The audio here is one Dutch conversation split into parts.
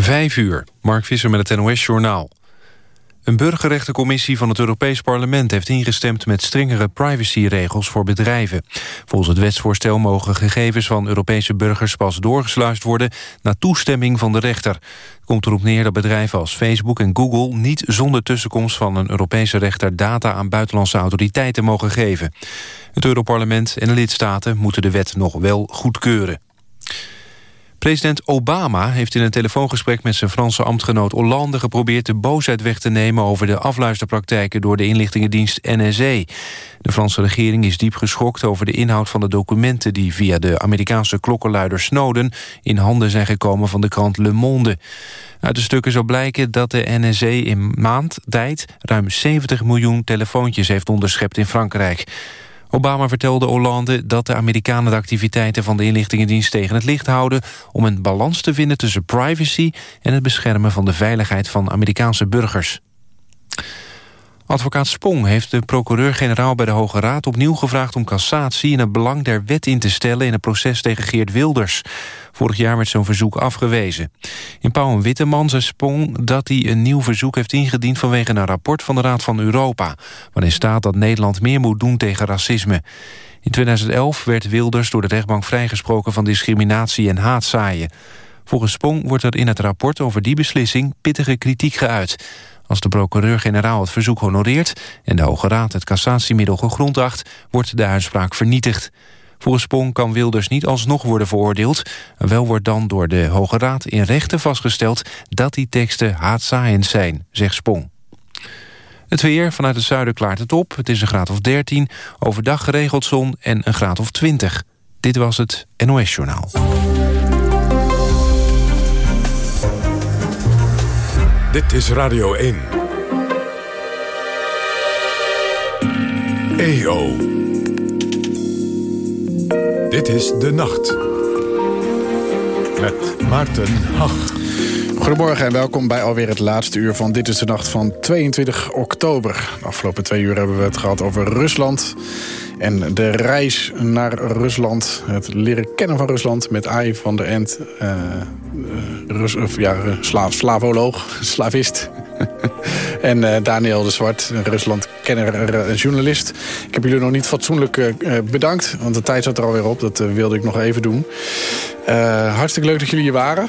Vijf uur, Mark Visser met het NOS-journaal. Een burgerrechtencommissie van het Europees Parlement... heeft ingestemd met strengere privacyregels voor bedrijven. Volgens het wetsvoorstel mogen gegevens van Europese burgers... pas doorgesluist worden na toestemming van de rechter. Komt erop neer dat bedrijven als Facebook en Google... niet zonder tussenkomst van een Europese rechter... data aan buitenlandse autoriteiten mogen geven. Het Europarlement en de lidstaten moeten de wet nog wel goedkeuren. President Obama heeft in een telefoongesprek met zijn Franse ambtgenoot Hollande geprobeerd de boosheid weg te nemen over de afluisterpraktijken door de inlichtingendienst NSA. De Franse regering is diep geschokt over de inhoud van de documenten die via de Amerikaanse klokkenluider Snowden in handen zijn gekomen van de krant Le Monde. Uit de stukken zou blijken dat de NSA in maand tijd ruim 70 miljoen telefoontjes heeft onderschept in Frankrijk. Obama vertelde Hollande dat de Amerikanen de activiteiten van de inlichtingendienst tegen het licht houden om een balans te vinden tussen privacy en het beschermen van de veiligheid van Amerikaanse burgers. Advocaat Spong heeft de procureur-generaal bij de Hoge Raad opnieuw gevraagd om cassatie in het belang der wet in te stellen in het proces tegen Geert Wilders. Vorig jaar werd zo'n verzoek afgewezen. In Pauw en Witteman zei Spong dat hij een nieuw verzoek heeft ingediend vanwege een rapport van de Raad van Europa, waarin staat dat Nederland meer moet doen tegen racisme. In 2011 werd Wilders door de rechtbank vrijgesproken van discriminatie en haatzaaien. Volgens Spong wordt er in het rapport over die beslissing pittige kritiek geuit. Als de procureur-generaal het verzoek honoreert... en de Hoge Raad het cassatiemiddel gegrond acht... wordt de uitspraak vernietigd. Volgens Spong kan Wilders niet alsnog worden veroordeeld. Wel wordt dan door de Hoge Raad in rechten vastgesteld... dat die teksten haatzaaiend zijn, zegt Spong. Het weer, vanuit het zuiden klaart het op. Het is een graad of 13, overdag geregeld zon en een graad of 20. Dit was het NOS Journaal. Dit is Radio 1. EO. Dit is De Nacht. Met Maarten Hach. Goedemorgen en welkom bij alweer het laatste uur van Dit is de Nacht van 22 oktober. De afgelopen twee uur hebben we het gehad over Rusland... En de reis naar Rusland, het leren kennen van Rusland... met Ai van der End, uh, Rus, ja, slaaf, slavoloog, slavist. en uh, Daniel de Zwart, Rusland-kenner en journalist. Ik heb jullie nog niet fatsoenlijk uh, bedankt, want de tijd zat er alweer op. Dat wilde ik nog even doen. hartstikke leuk dat jullie hier waren.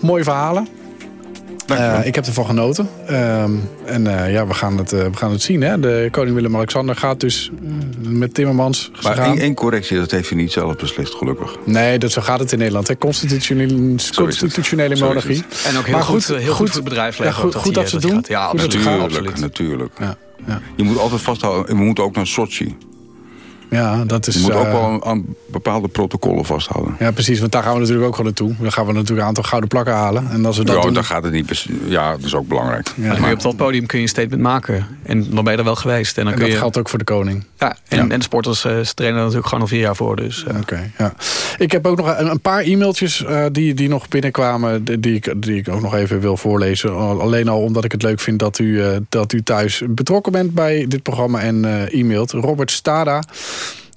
mooie verhalen. Uh, ik heb ervan genoten. Uh, en uh, ja, we gaan het, uh, we gaan het zien. Hè? De koning Willem-Alexander gaat dus met Timmermans Maar één, één, correctie, dat heeft u niet zelf beslist, gelukkig. Nee, dat, zo gaat het in Nederland. Hè? Constitutionele, constitutionele monarchie. En ook heel maar goed, goed, heel goed, goed bedrijfsleven. Ja, goed, dat, goed dat, ze het doen. Ja, absoluut. Natuurlijk, natuurlijk. Ja, ja. Je moet altijd vasthouden, we moeten ook naar Sochi. Ja, dat is... Je moet ook uh, wel aan bepaalde protocollen vasthouden. Ja, precies. Want daar gaan we natuurlijk ook gewoon naartoe. Dan gaan we natuurlijk een aantal gouden plakken halen. En als we dat ja, doen... dan gaat het niet... Ja, dat is ook belangrijk. Ja. Maar op dat podium kun je een statement maken. En dan ben je er wel geweest. En, dan en kun dat je... geldt ook voor de koning. Ja, en, ja. en de sporters uh, trainen er natuurlijk gewoon al vier jaar voor. Dus, uh... Oké, okay, ja. Ik heb ook nog een, een paar e-mailtjes uh, die, die nog binnenkwamen... Die ik, die ik ook nog even wil voorlezen. Alleen al omdat ik het leuk vind dat u, dat u thuis betrokken bent bij dit programma en e-mailt. Robert Stada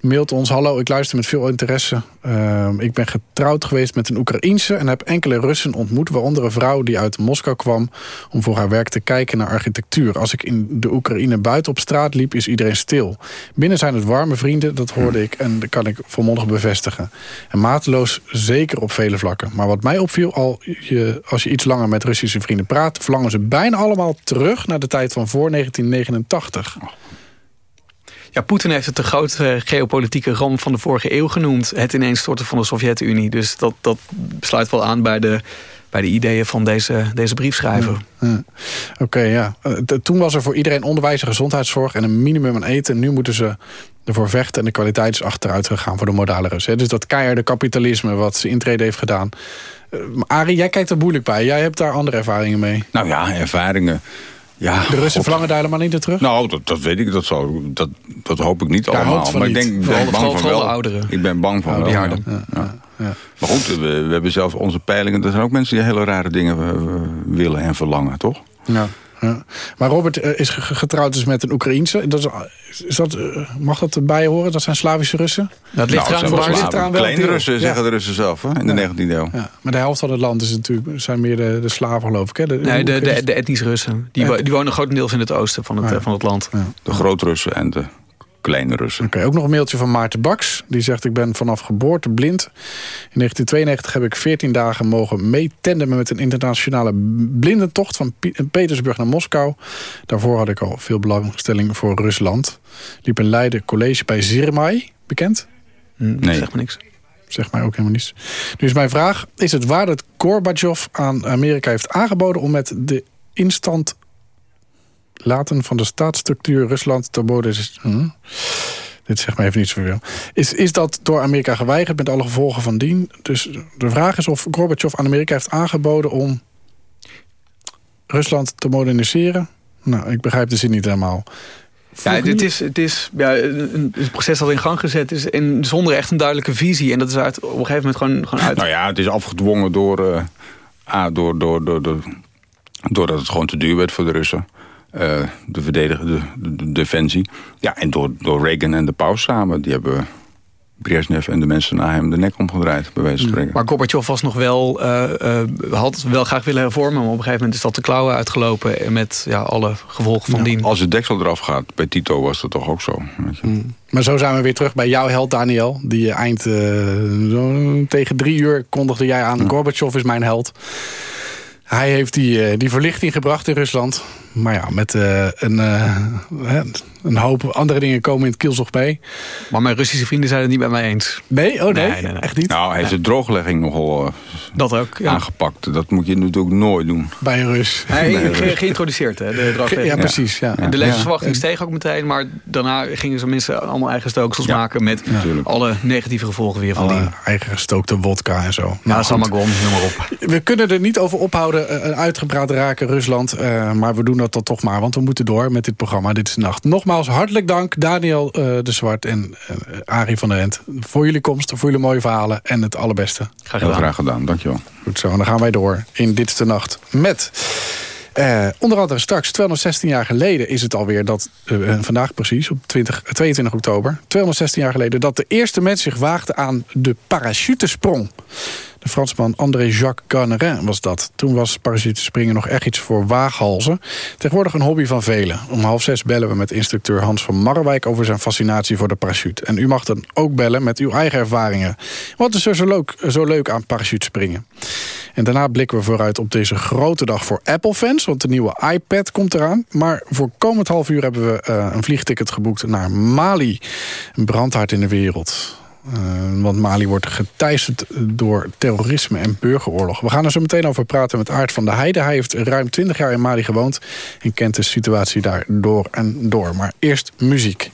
mailt ons... Hallo, ik luister met veel interesse. Uh, ik ben getrouwd geweest met een Oekraïense... en heb enkele Russen ontmoet, waaronder een vrouw die uit Moskou kwam... om voor haar werk te kijken naar architectuur. Als ik in de Oekraïne buiten op straat liep, is iedereen stil. Binnen zijn het warme vrienden, dat hoorde ik... en dat kan ik volmondig bevestigen. En mateloos zeker op vele vlakken. Maar wat mij opviel, al je, als je iets langer met Russische vrienden praat... verlangen ze bijna allemaal terug naar de tijd van voor 1989... Ja, Poetin heeft het de grote geopolitieke ramp van de vorige eeuw genoemd. Het ineenstorten van de Sovjet-Unie. Dus dat, dat sluit wel aan bij de, bij de ideeën van deze, deze briefschrijver. Ja, ja. Oké, okay, ja. Toen was er voor iedereen onderwijs en gezondheidszorg... en een minimum aan eten. Nu moeten ze ervoor vechten en de kwaliteit is achteruit gegaan voor de modale Russen. Dus dat keiharde kapitalisme wat ze intrede heeft gedaan... Uh, Arie, jij kijkt er moeilijk bij. Jij hebt daar andere ervaringen mee. Nou ja, ervaringen... Ja, de Russen verlangen daar helemaal niet naar terug? Nou, dat, dat weet ik. Dat, zal, dat, dat hoop ik niet Daar allemaal. Maar ik denk, ben bang van wel. ouderen. Ik ben bang van Oh, wel. die Ja. harde. Ja, Ja. Maar goed, we, we hebben zelf onze peilingen. Er zijn ook mensen die hele rare dingen uh, willen en verlangen, toch? Ja. Ja. Maar Robert eh, is getrouwd dus met een Oekraïense. Dat is, is dat, eh, mag dat erbij horen? Dat zijn Slavische Russen? Dat ligt Nou, eraan waar slaven. Kleine Russen, zeggen de Russen zelf, hè, in de 19e eeuw. Ja. Maar de helft van het land is natuurlijk, zijn meer de, de slaven, geloof ik. Hè? De, Nee, de, de, de etnische Russen. Die, wo- die wonen grotendeels in het oosten van het, Ja. eh, van het land. De Groot-Russen en de Kleine Russen. Oké, ook nog een mailtje van Maarten Baks. Die zegt, ik ben vanaf geboorte blind. In 1992 heb ik 14 dagen mogen meetendemen... met een internationale blindentocht van Petersburg naar Moskou. Daarvoor had ik al veel belangstelling voor Rusland. Liep in Leiden college bij Zirmai, bekend? Hm, Nee. Zeg maar niks. Zeg mij ook helemaal niets. Nu is mijn vraag, is het waar dat Gorbachev aan Amerika heeft aangeboden... om met de instant laten van de staatsstructuur Rusland te boden... Hm? Dit zegt me even niet zoveel. Is, is dat door Amerika geweigerd met alle gevolgen van dien? Dus de vraag is of Gorbachev aan Amerika heeft aangeboden om Rusland te moderniseren. Nou, ik begrijp de zin niet helemaal. Ja, dit is, het is ja, een, een proces dat in gang gezet is en zonder echt een duidelijke visie. En dat is uit, op een gegeven moment gewoon, gewoon uit. Nou ja, het is afgedwongen door, eh, A, door, door, door, door, doordat het gewoon te duur werd voor de Russen. Eh, de verdedigen, de, de, de defensie. Ja, en door, door Reagan en de paus samen. Die hebben Brezhnev en de mensen na hem de nek omgedraaid, bij wijze van spreken. Maar Gorbachev was nog wel, eh, eh, had wel graag willen hervormen. Maar op een gegeven moment is dat de klauwen uitgelopen. Met ja, alle gevolgen van dien. Als de deksel eraf gaat, bij Tito was dat toch ook zo. Weet je? Maar zo zijn we weer terug bij jouw held Daniel. Die eind eh, zo tegen drie uur kondigde jij aan. Gorbachev is mijn held. Hij heeft die, die verlichting gebracht in Rusland. Maar ja, met eh, een, eh, hè, een hoop andere dingen komen in het kielzog mee. Maar mijn Russische vrienden zijn het niet met mij eens. Nee, oh nee, Nee, nee, nee. echt niet. Nou, hij heeft de drooglegging nogal eh, Dat ook. Ja. aangepakt. Dat moet je natuurlijk nooit doen. Bij een Rus. Hij ge- geïntroduceerd, hè, de drooglegging. Ja, precies. Ja. En de levensverwachting steeg ook meteen, maar daarna gingen ze mensen allemaal eigen stooksels Ja, maken met alle negatieve gevolgen weer van Alle die. eigen gestookte wodka en zo. Ja, Nou, goed. Samagon, noem maar op. We kunnen er niet over ophouden, eh, uitgepraat raken, Rusland. eh, maar we doen dat dan toch maar, want we moeten door met dit programma. Dit is de Nacht. Nogmaals, hartelijk dank Daniel eh, de Zwart en eh Arie van der Rent... voor jullie komst, voor jullie mooie verhalen en het allerbeste. Graag Heel gedaan. graag gedaan, dankjewel. Goed zo, en dan gaan wij door in Dit is de Nacht met... eh, onder andere straks, 216 jaar geleden is het alweer dat... vandaag precies, op 20, eh, 22 oktober... 216 jaar geleden dat de eerste mens zich waagde aan de parachutesprong. De Fransman André-Jacques Garnerin was dat. Toen was parachutespringen nog echt iets voor waaghalzen. Tegenwoordig een hobby van velen. Om half zes bellen we met instructeur Hans van Marwijk... over zijn fascinatie voor de parachute. En u mag dan ook bellen met uw eigen ervaringen. Wat is er zo leuk, zo leuk aan parachutespringen? En daarna blikken we vooruit op deze grote dag voor Apple-fans... want de nieuwe iPad komt eraan. Maar voor komend half uur hebben we eh, een vliegticket geboekt naar Mali. Een brandhaard in de wereld. Eh, want Mali wordt geteisterd door terrorisme en burgeroorlog. We gaan er zo meteen over praten met Aart van der Heijden. Hij heeft ruim 20 jaar in Mali gewoond... en kent de situatie daar door en door. Maar eerst muziek.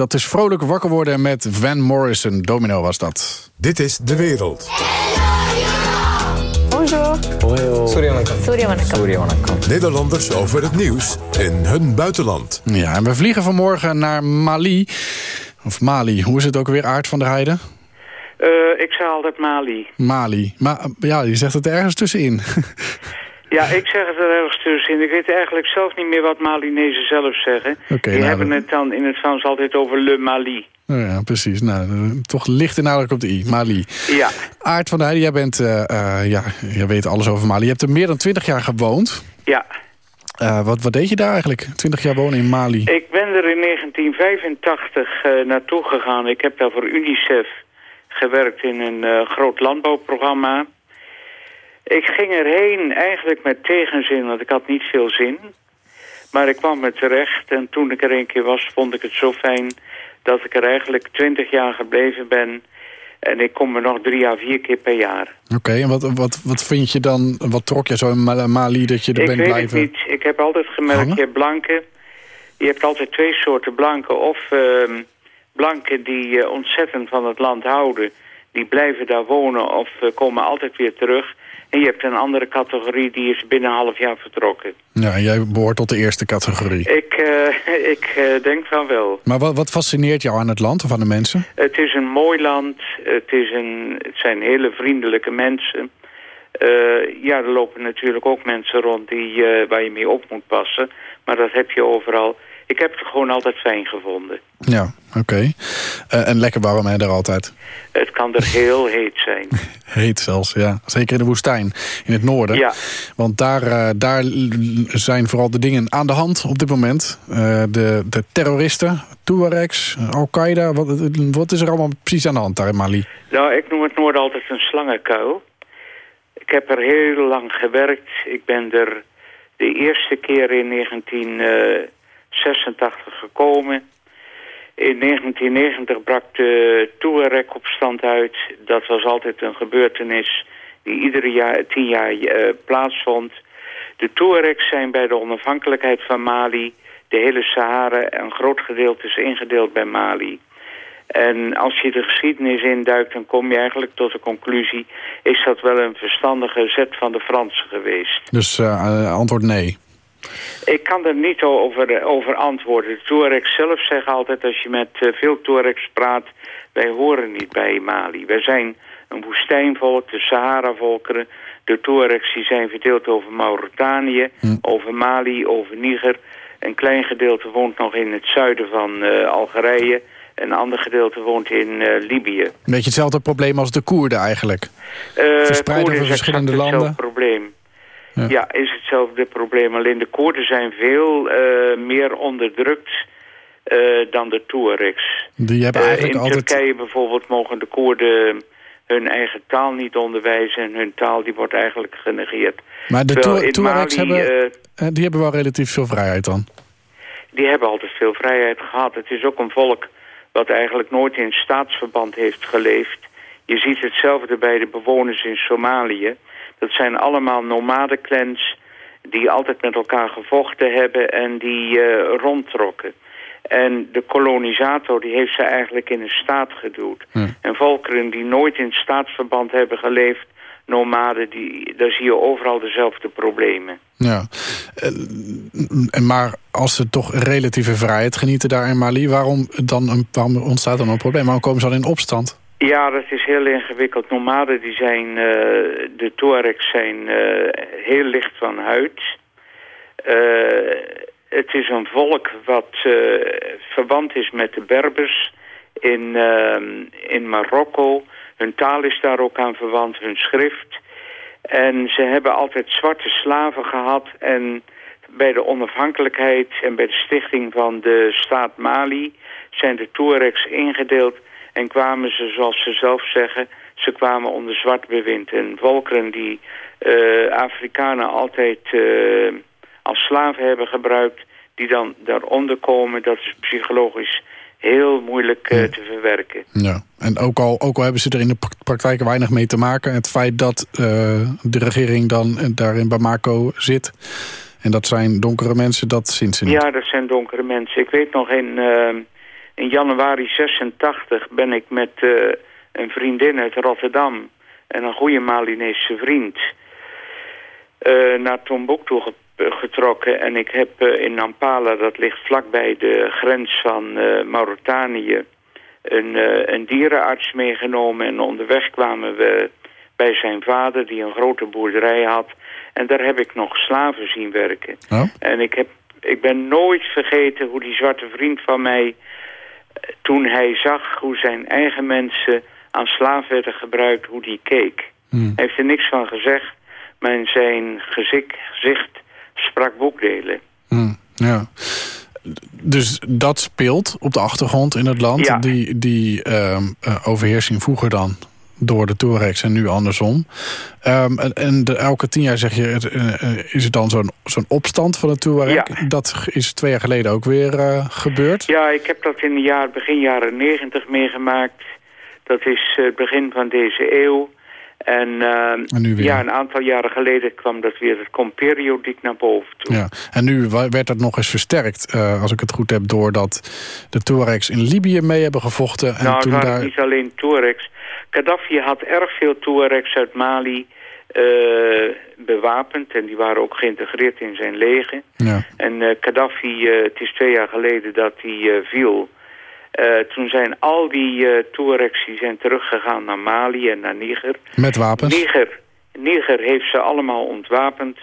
Dat is vrolijk wakker worden met Van Morrison. Domino was dat. Dit is De Wereld. Nederlanders over het nieuws in hun buitenland. Ja, en we vliegen vanmorgen naar Mali. Of Mali, hoe is het ook weer, Aard van der Heijden? Eh, ik zei altijd Mali. Mali. Maar ja, je zegt het er ergens tussenin. Ja, ik zeg het er ergens tussenin. Ik weet eigenlijk zelf niet meer wat Malinezen zelf zeggen. Oké, Die nou, hebben het dan in het Frans altijd over Le Mali. Nou ja, precies. Nou, toch licht de nadruk op de i. Mali. Ja, Aard van der Heijden, jij bent, eh, eh, ja, jij weet alles over Mali. Je hebt er meer dan twintig jaar gewoond. ja. Eh, wat, wat deed je daar eigenlijk? Twintig jaar wonen in Mali. Ik ben er in 1985 eh, naartoe gegaan. Ik heb daar voor UNICEF gewerkt in een groot landbouwprogramma. Ik ging erheen eigenlijk met tegenzin, want ik had niet veel zin. Maar ik kwam er terecht en toen ik er een keer was, vond ik het zo fijn... dat ik er eigenlijk twintig jaar gebleven ben. En ik kom er nog drie à vier keer per jaar. Oké, en wat, wat, wat vind je dan, wat trok je zo in Ma- Mali dat je er ik bent weet blijven? het niet. Ik heb altijd gemerkt, hangen? je hebt blanken. Je hebt altijd twee soorten blanken. Of ehm, blanken die eh, ontzettend van het land houden. Die blijven daar wonen of eh, komen altijd weer terug. En je hebt een andere categorie die is binnen een half jaar vertrokken. Ja, en jij behoort tot de eerste categorie. Ik, eh, ik eh, denk van wel. Maar wat, wat fascineert jou aan het land of aan de mensen? Het is een mooi land. Het, is een, het zijn hele vriendelijke mensen. Eh, ja, er lopen natuurlijk ook mensen rond die, waar je mee op moet passen. Maar dat heb je overal. Ik heb het gewoon altijd fijn gevonden. Ja, oké. Eh, en lekker warm hè, daar altijd. Het kan er heel heet zijn. Heet zelfs, ja. Zeker in de woestijn, in het noorden. Ja. Want daar, eh, daar zijn vooral de dingen aan de hand op dit moment. Eh, de, de terroristen, Tuaregs, Al-Qaeda. Wat, wat is er allemaal precies aan de hand daar in Mali? Nou, ik noem het Noorden altijd een slangenkuil. Ik heb er heel lang gewerkt. Ik ben er de eerste keer in 1986 gekomen. In 1990 brak de Tuareg-opstand uit. Dat was altijd een gebeurtenis die iedere jaar, tien jaar eh, plaatsvond. De Tuaregs zijn bij de onafhankelijkheid van Mali... de hele Sahara, een groot gedeelte is ingedeeld bij Mali... En als je de geschiedenis induikt, dan kom je eigenlijk tot de conclusie... is dat wel een verstandige zet van de Fransen geweest. Dus eh, antwoord nee. Ik kan er niet over, over antwoorden. De Tuaregs zelf zeggen altijd, als je met eh, veel Tuaregs praat... wij horen niet bij Mali. Wij zijn een woestijnvolk, de Sahara-volkeren. De Tuaregs die zijn verdeeld over Mauritanië, over Mali, over Niger. Een klein gedeelte woont nog in het zuiden van eh, Algerije... Een ander gedeelte woont in eh, Libië. Een beetje hetzelfde probleem als de Koerden eigenlijk. Eh, Verspreid Koerden over verschillende landen. hetzelfde probleem. Ja. Ja. is hetzelfde probleem. Alleen de Koerden zijn veel eh, meer onderdrukt eh, dan de Tuaregs. Die hebben Eh, eigenlijk in altijd... Turkije bijvoorbeeld mogen de Koerden hun eigen taal niet onderwijzen... en hun taal die wordt eigenlijk genegeerd. Maar de Terwijl Tuaregs Mali, hebben, die hebben wel relatief veel vrijheid dan. die hebben altijd veel vrijheid gehad. Het is ook een volk wat eigenlijk nooit in staatsverband heeft geleefd. Je ziet hetzelfde bij de bewoners in Somalië. Dat zijn allemaal nomadenclans die altijd met elkaar gevochten hebben en die eh, rondtrokken. En de kolonisator die heeft ze eigenlijk in een staat geduwd. En volkeren die nooit in staatsverband hebben geleefd, nomaden, die, daar zie je overal dezelfde problemen. Ja. En, maar als ze toch relatieve vrijheid genieten daar in Mali... waarom, dan een, waarom ontstaat dan een probleem? Waarom komen ze dan in opstand? Ja, dat is heel ingewikkeld. Nomaden die zijn, eh, de Tuaregs zijn eh, heel licht van huid. Eh, het is een volk wat verwant is met de Berbers in, in Marokko. Hun taal is daar ook aan verwant, hun schrift. En ze hebben altijd zwarte slaven gehad. En bij de onafhankelijkheid en bij de stichting van de staat Mali... zijn de Tuaregs ingedeeld en kwamen ze, zoals ze zelf zeggen... ze kwamen onder zwart bewind. En volkeren die eh, Afrikanen altijd eh, als slaven hebben gebruikt... die dan daaronder komen, dat is psychologisch heel moeilijk eh, te verwerken. Ja, en ook al, ook al hebben ze er in de pra- praktijk weinig mee te maken... het feit dat de regering dan daar in Bamako zit... en dat zijn donkere mensen, dat zien ze niet. Ja, dat zijn donkere mensen. Ik weet nog, in, in januari 86 ben ik met eh, een vriendin uit Rotterdam... en een goede Malinese vriend... eh, naar Tombouctou ge- getrokken. En ik heb eh, in Nampala, dat ligt vlakbij de grens van Mauritanië... Een, een dierenarts meegenomen. En onderweg kwamen we bij zijn vader, die een grote boerderij had. En daar heb ik nog slaven zien werken. Oh? En ik, heb, ik ben nooit vergeten hoe die zwarte vriend van mij... toen hij zag hoe zijn eigen mensen aan slaven werden gebruikt, hoe die keek. Hmm. Hij heeft er niks van gezegd, maar in zijn gezicht, gezicht sprak boekdelen. Hmm, ja. Dus dat speelt op de achtergrond in het land. Ja. Die, die ehm, eh, overheersing vroeger dan door de Tuaregs en nu andersom. Ehm, en en de, elke tien jaar zeg je, het, eh, eh, is er dan zo'n zo'n opstand van de Tuareg. Ja. Dat is twee jaar geleden ook weer eh, gebeurd. Ja, ik heb dat in de jaar, begin jaren negentig meegemaakt. Dat is het begin van deze eeuw. En, weer. ja, een aantal jaren geleden kwam dat weer. Het komt periodiek naar boven toe. Ja. En nu werd dat nog eens versterkt, als ik het goed heb... doordat de Tuaregs in Libië mee hebben gevochten. En nou, het toen waren daar... niet alleen Tuaregs. Gaddafi had erg veel Tuaregs uit Mali eh, bewapend. En die waren ook geïntegreerd in zijn leger. Ja. En eh Gaddafi, eh, het is twee jaar geleden dat hij viel. Toen zijn al die Tuaregs die zijn teruggegaan naar Mali en naar Niger. Met wapens. Niger, Niger heeft ze allemaal ontwapend.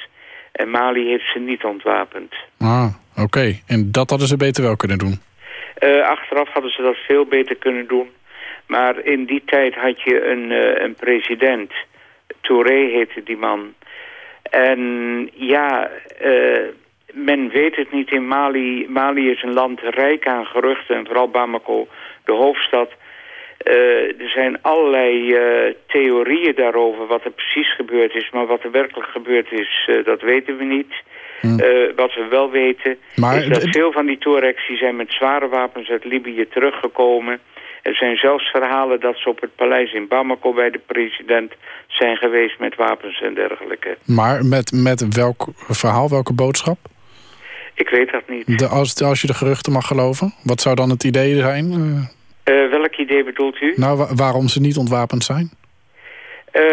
En Mali heeft ze niet ontwapend. Ah, oké. En dat hadden ze beter wel kunnen doen. Achteraf hadden ze dat veel beter kunnen doen. Maar in die tijd had je een, eh, een president. Touré heette die man. En ja, eh, men weet het niet in Mali. Mali is een land rijk aan geruchten. En vooral Bamako, de hoofdstad. Eh, er zijn allerlei theorieën daarover wat er precies gebeurd is. Maar wat er werkelijk gebeurd is, dat weten we niet. Eh, wat we wel weten Maar is dat veel van die Tuaregs die zijn met zware wapens uit Libië teruggekomen. Er zijn zelfs verhalen dat ze op het paleis in Bamako bij de president zijn geweest met wapens en dergelijke. Maar met, met welk verhaal, welke boodschap? Ik weet dat niet. De, als, als je de geruchten mag geloven. Wat zou dan het idee zijn? Eh, Eh, welk idee bedoelt u? nou, wa- waarom ze niet ontwapend zijn? Eh,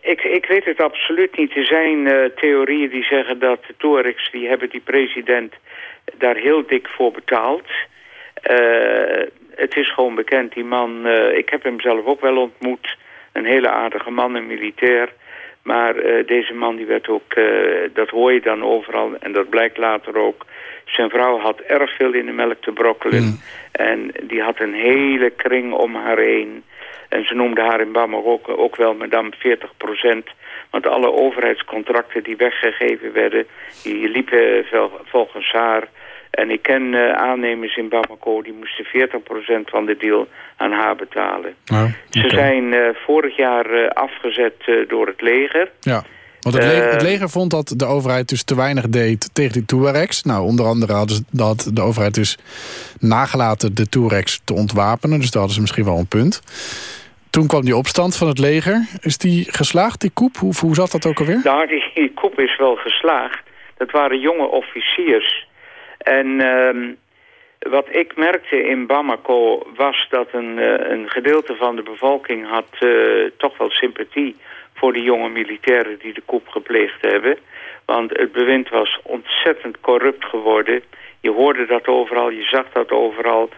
ik, ik weet het absoluut niet. Er zijn theorieën die zeggen dat de Tuaregs, die hebben die president daar heel dik voor betaald. Het is gewoon bekend, die man, eh, ik heb hem zelf ook wel ontmoet. Een hele aardige man, een militair. Maar eh, deze man die werd ook, eh, dat hoor je dan overal en dat blijkt later ook. Zijn vrouw had erg veel in de melk te brokkelen. En die had een hele kring om haar heen. En ze noemde haar in Bamako ook, ook wel madame 40% Want alle overheidscontracten die weggegeven werden, die liepen volgens haar. En ik ken eh, aannemers in Bamako, die moesten 40% van de deal aan haar betalen. Ze zijn eh, vorig jaar eh, afgezet door het leger. Ja. Want het leger, het leger vond dat de overheid dus te weinig deed tegen die Tuaregs. Nou, onder andere hadden ze, dat de overheid dus nagelaten de Tuaregs te ontwapenen. Dus daar hadden ze misschien wel een punt. Toen kwam die opstand van het leger. Is die geslaagd, die koep? Hoe, hoe zat dat ook alweer? Nou, die, die koep is wel geslaagd. Dat waren jonge officiers. En ehm, wat ik merkte in Bamako was dat een, eh, een gedeelte van de bevolking had eh, toch wel sympathie voor die jonge militairen die de koep gepleegd hebben. Want het bewind was ontzettend corrupt geworden. Je hoorde dat overal, je zag dat overal.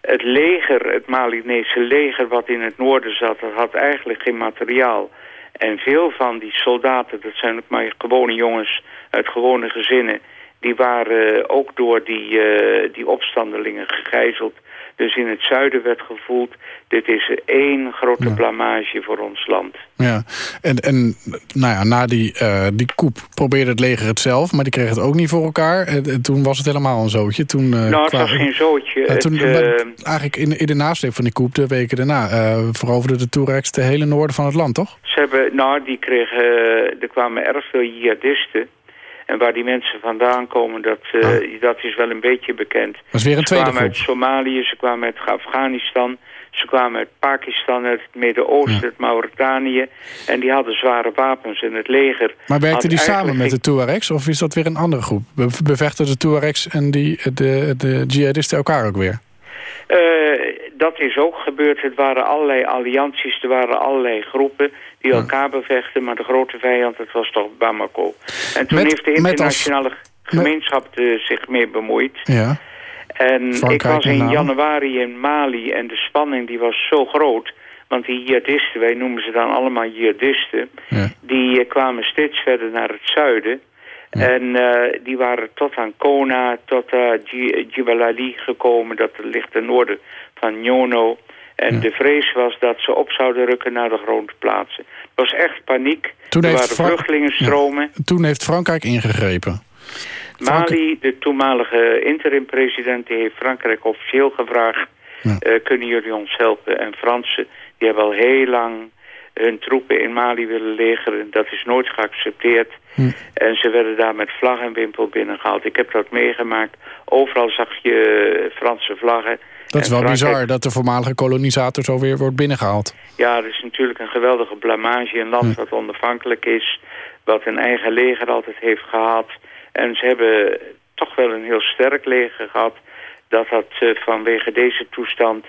Het leger, het Malinese leger wat in het noorden zat, dat had eigenlijk geen materiaal. En veel van die soldaten, dat zijn ook maar gewone jongens uit gewone gezinnen... die waren ook door die, uh, die opstandelingen gegijzeld. Dus in het zuiden werd gevoeld... dit is één grote Ja. blamage voor ons land. Ja, en, en nou ja, na die, uh, die koep probeerde het leger het zelf... maar die kreeg het ook niet voor elkaar. En, en toen was het helemaal een zootje. Toen, uh, nou, het was geen zootje. Toen, het, eigenlijk in, in de nasleep van die koep, de weken daarna... veroverden de Touaregs de hele noorden van het land, toch? Ze hebben, nou, die kregen... er kwamen erg veel jihadisten... En waar die mensen vandaan komen, dat, uh, oh. dat is wel een beetje bekend. Dat is weer een tweede Ze kwamen groep. uit Somalië, ze kwamen uit Afghanistan... ze kwamen uit Pakistan, uit het Midden-Oosten, ja. uit Mauritanië... en die hadden zware wapens in het leger. Maar werkten die samen met de Tuaregs of is dat weer een andere groep? Bevechten de Tuaregs en die, de, de jihadisten elkaar ook weer? Uh, dat is ook gebeurd. Het waren allerlei allianties, er waren allerlei groepen die elkaar bevechten. Maar de grote vijand, dat was toch Bamako. En toen met, heeft de internationale als, gemeenschap zich mee bemoeid. Ja. En Frankrijk ik was in januari in Mali en de spanning die was zo groot. Want die jihadisten, wij noemen ze dan allemaal jihadisten... Ja. die uh, kwamen steeds verder naar het zuiden... Ja. En uh, die waren tot aan Kona, tot uh, Jibal Ali gekomen. Dat ligt ten noorden van Nyono. En ja. de vrees was dat ze op zouden rukken naar de grote plaatsen. Het was echt paniek. Toen er waren vluchtelingenstromen. Ja. Toen heeft Frankrijk ingegrepen. Mali, de toenmalige interim-president, die heeft Frankrijk officieel gevraagd... Uh, kunnen jullie ons helpen? En Fransen, die hebben al heel lang hun troepen in Mali willen legeren. Dat is nooit geaccepteerd. Hm. En ze werden daar met vlag en wimpel binnengehaald. Ik heb dat meegemaakt. Overal zag je Franse vlaggen. Dat is wel Frankrijk... bizar dat de voormalige kolonisator zo weer wordt binnengehaald. Ja, dat is natuurlijk een geweldige blamage. Een land hm. wat onafhankelijk is. Wat een eigen leger altijd heeft gehad. En ze hebben toch wel een heel sterk leger gehad. Dat dat uh, vanwege deze toestand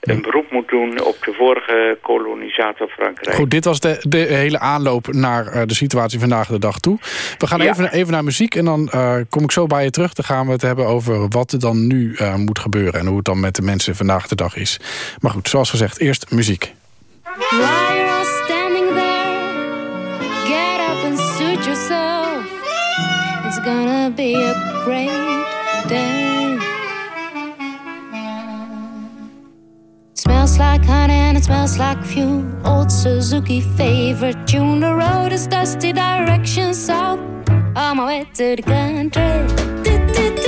een beroep moet doen op de vorige kolonisator Frankrijk. Goed, dit was de, de hele aanloop naar uh, de situatie vandaag de dag toe. We gaan ja. even, even naar muziek en dan uh, kom ik zo bij je terug. Dan gaan we het hebben over wat er dan nu uh, moet gebeuren... en hoe het dan met de mensen vandaag de dag is. Maar goed, zoals gezegd, eerst muziek. It's gonna be a great Smells like honey and it smells like fuel. Old Suzuki favorite tune. The road is dusty, direction south. On my way to the country.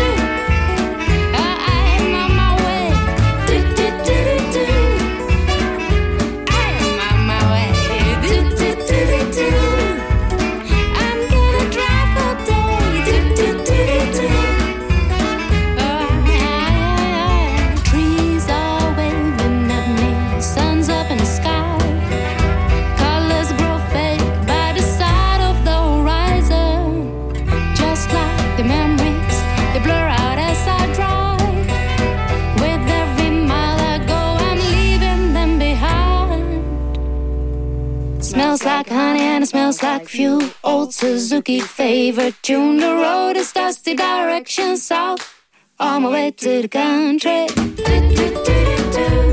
Suzuki favorite tune. The road is dusty, direction south. On my way to the country. Do-do-do-do-do. And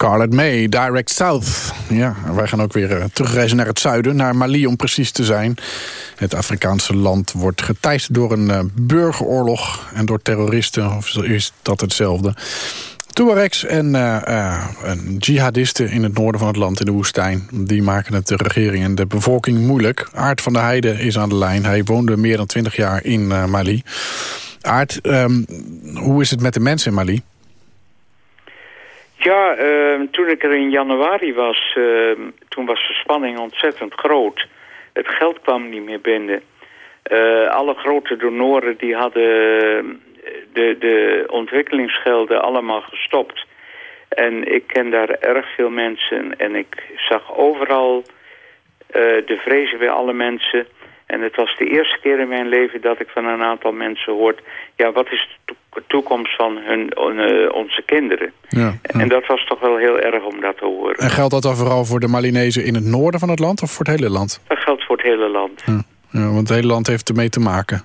Scarlet May, Direct South. Ja, wij gaan ook weer eh, terugreizen naar het zuiden, naar Mali om precies te zijn. Het Afrikaanse land wordt geteisterd door een eh, burgeroorlog... en door terroristen, of is dat hetzelfde? Tuaregs en eh, en jihadisten in het noorden van het land, in de woestijn... die maken het de regering en de bevolking moeilijk. Aart van der Heijden is aan de lijn. Hij woonde meer dan twintig jaar in Mali. Aart, ehm, hoe is het met de mensen in Mali? Ja, ehm, toen ik er in januari was, ehm, toen was de spanning ontzettend groot. Het geld kwam niet meer binnen. Eh, alle grote donoren die hadden ehm, de, de ontwikkelingsgelden allemaal gestopt. En ik ken daar erg veel mensen en ik zag overal eh, de vrezen bij alle mensen. En het was de eerste keer in mijn leven dat ik van een aantal mensen hoort... ja, wat is de to- toekomst van hun, eh, onze kinderen? Ja, En dat was toch wel heel erg om dat te horen. En geldt dat dan vooral voor de Malinezen in het noorden van het land of voor het hele land? Dat geldt voor het hele land. Ja, ja want het hele land heeft ermee te maken.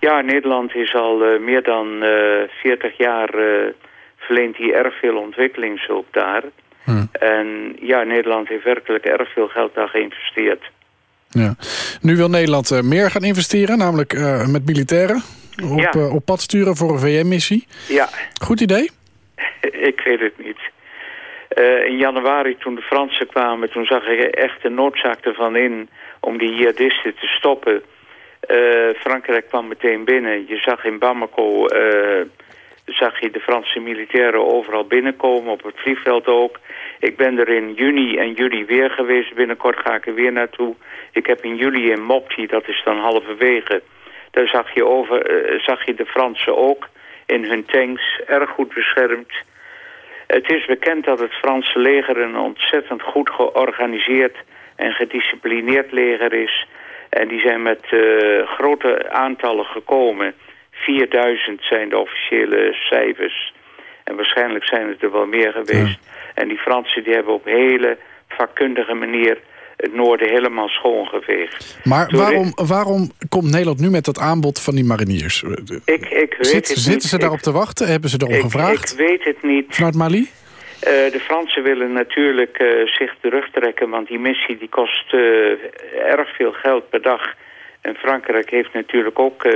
Ja, Nederland is al eh, meer dan eh 40 jaar... eh, verleent hij erg veel ontwikkelingshulp daar. Hm. En ja, Nederland heeft werkelijk erg veel geld daar geïnvesteerd. Ja. Nu wil Nederland eh, meer gaan investeren, namelijk eh, met militairen. Op, Ja. eh, op pad sturen voor een VN-missie. Ja, Goed idee? ik weet het niet. In januari toen de Fransen kwamen, toen zag ik echt de noodzaak ervan in om die jihadisten te stoppen. Frankrijk kwam meteen binnen. Je zag in Bamako, zag je de Franse militairen overal binnenkomen, op het vliegveld ook. Ik ben er in juni en juli weer geweest. Binnenkort ga ik er weer naartoe. Ik heb in juli in Mopti, dat is dan halverwege. Daar zag je, over, eh, zag je de Fransen ook in hun tanks, erg goed beschermd. Het is bekend dat het Franse leger een ontzettend goed georganiseerd en gedisciplineerd leger is. En die zijn met eh, grote aantallen gekomen. 4000 zijn de officiële cijfers. En waarschijnlijk zijn het er wel meer geweest. En die Fransen die hebben op hele vakkundige manier het noorden helemaal schoongeveegd. Maar Toen waarom, waarom komt Nederland nu met dat aanbod van die mariniers? Ik, ik weet Zit- het zitten niet. ze daarop Ik- te wachten? Hebben ze erom ik, gevraagd? Ik weet het niet. Vanuit Mali? Eh, de Fransen willen natuurlijk eh, zich terugtrekken, want die missie die kost eh, erg veel geld per dag. En Frankrijk heeft natuurlijk ook eh,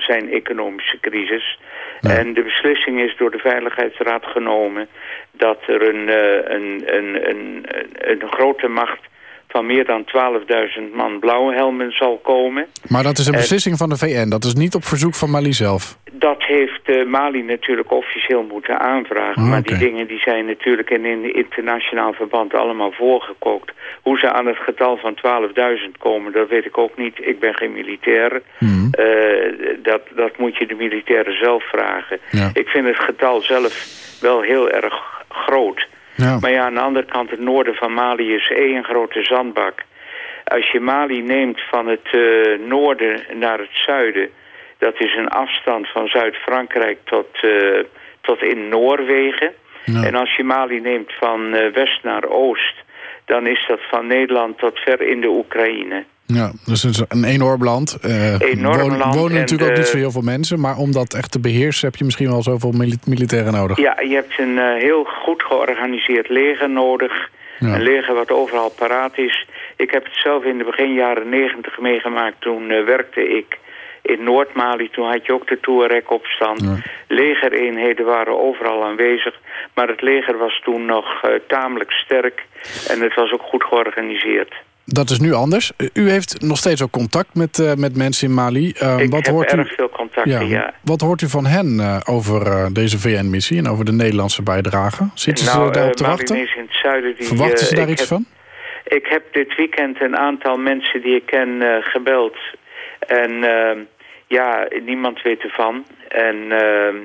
zijn economische crisis. En de beslissing is door de Veiligheidsraad genomen dat er een, eh, een, een, een, een, een grote macht van meer dan 12.000 man blauwhelmen zal komen. Maar dat is een En- beslissing van de VN. Dat is niet op verzoek van Mali zelf. Dat heeft eh, Mali natuurlijk officieel moeten aanvragen. Ah, maar die dingen die zijn natuurlijk in, in internationaal verband allemaal voorgekookt. Hoe ze aan het getal van 12.000 komen, dat weet ik ook niet. Ik ben geen militair. Mhm. Eh, dat, dat moet je de militairen zelf vragen. Ja. Ik vind het getal zelf wel heel erg groot. Ja. Maar ja, aan de andere kant, het noorden van Mali is één grote zandbak. Als je Mali neemt van het eh, noorden naar het zuiden... dat is een afstand van Zuid-Frankrijk tot, eh, tot in Noorwegen. Ja. En als je Mali neemt van eh, west naar oost... dan is dat van Nederland tot ver in de Oekraïne. Ja, dus het is een enorm land. Eh Enorm wonen, land wonen en natuurlijk ook niet zo heel veel mensen. Maar om dat echt te beheersen heb je misschien wel zoveel mili- militairen nodig. Ja, je hebt een eh, heel goed georganiseerd leger nodig. Ja. Een leger wat overal paraat is. Ik heb het zelf in de begin jaren negentig meegemaakt. Toen eh, werkte ik in Noord-Mali. Toen had je ook de Touareg-opstand. Legereenheden waren overal aanwezig. Maar het leger was toen nog tamelijk sterk. En het was ook goed georganiseerd. Dat is nu anders. U heeft nog steeds ook contact met, eh, met mensen in Mali. Uh, ik wat heb hoort erg u, veel contacten, ja. Wat hoort u van hen eh, over eh, deze VN-missie en over de Nederlandse bijdrage? Zitten nou, ze daarop eh, te wachten? In het zuiden... Die, Verwachten ze eh, daar iets heb- van? Ik heb dit weekend een aantal mensen die ik ken eh, gebeld. En ehm, ja, niemand weet ervan. En ehm,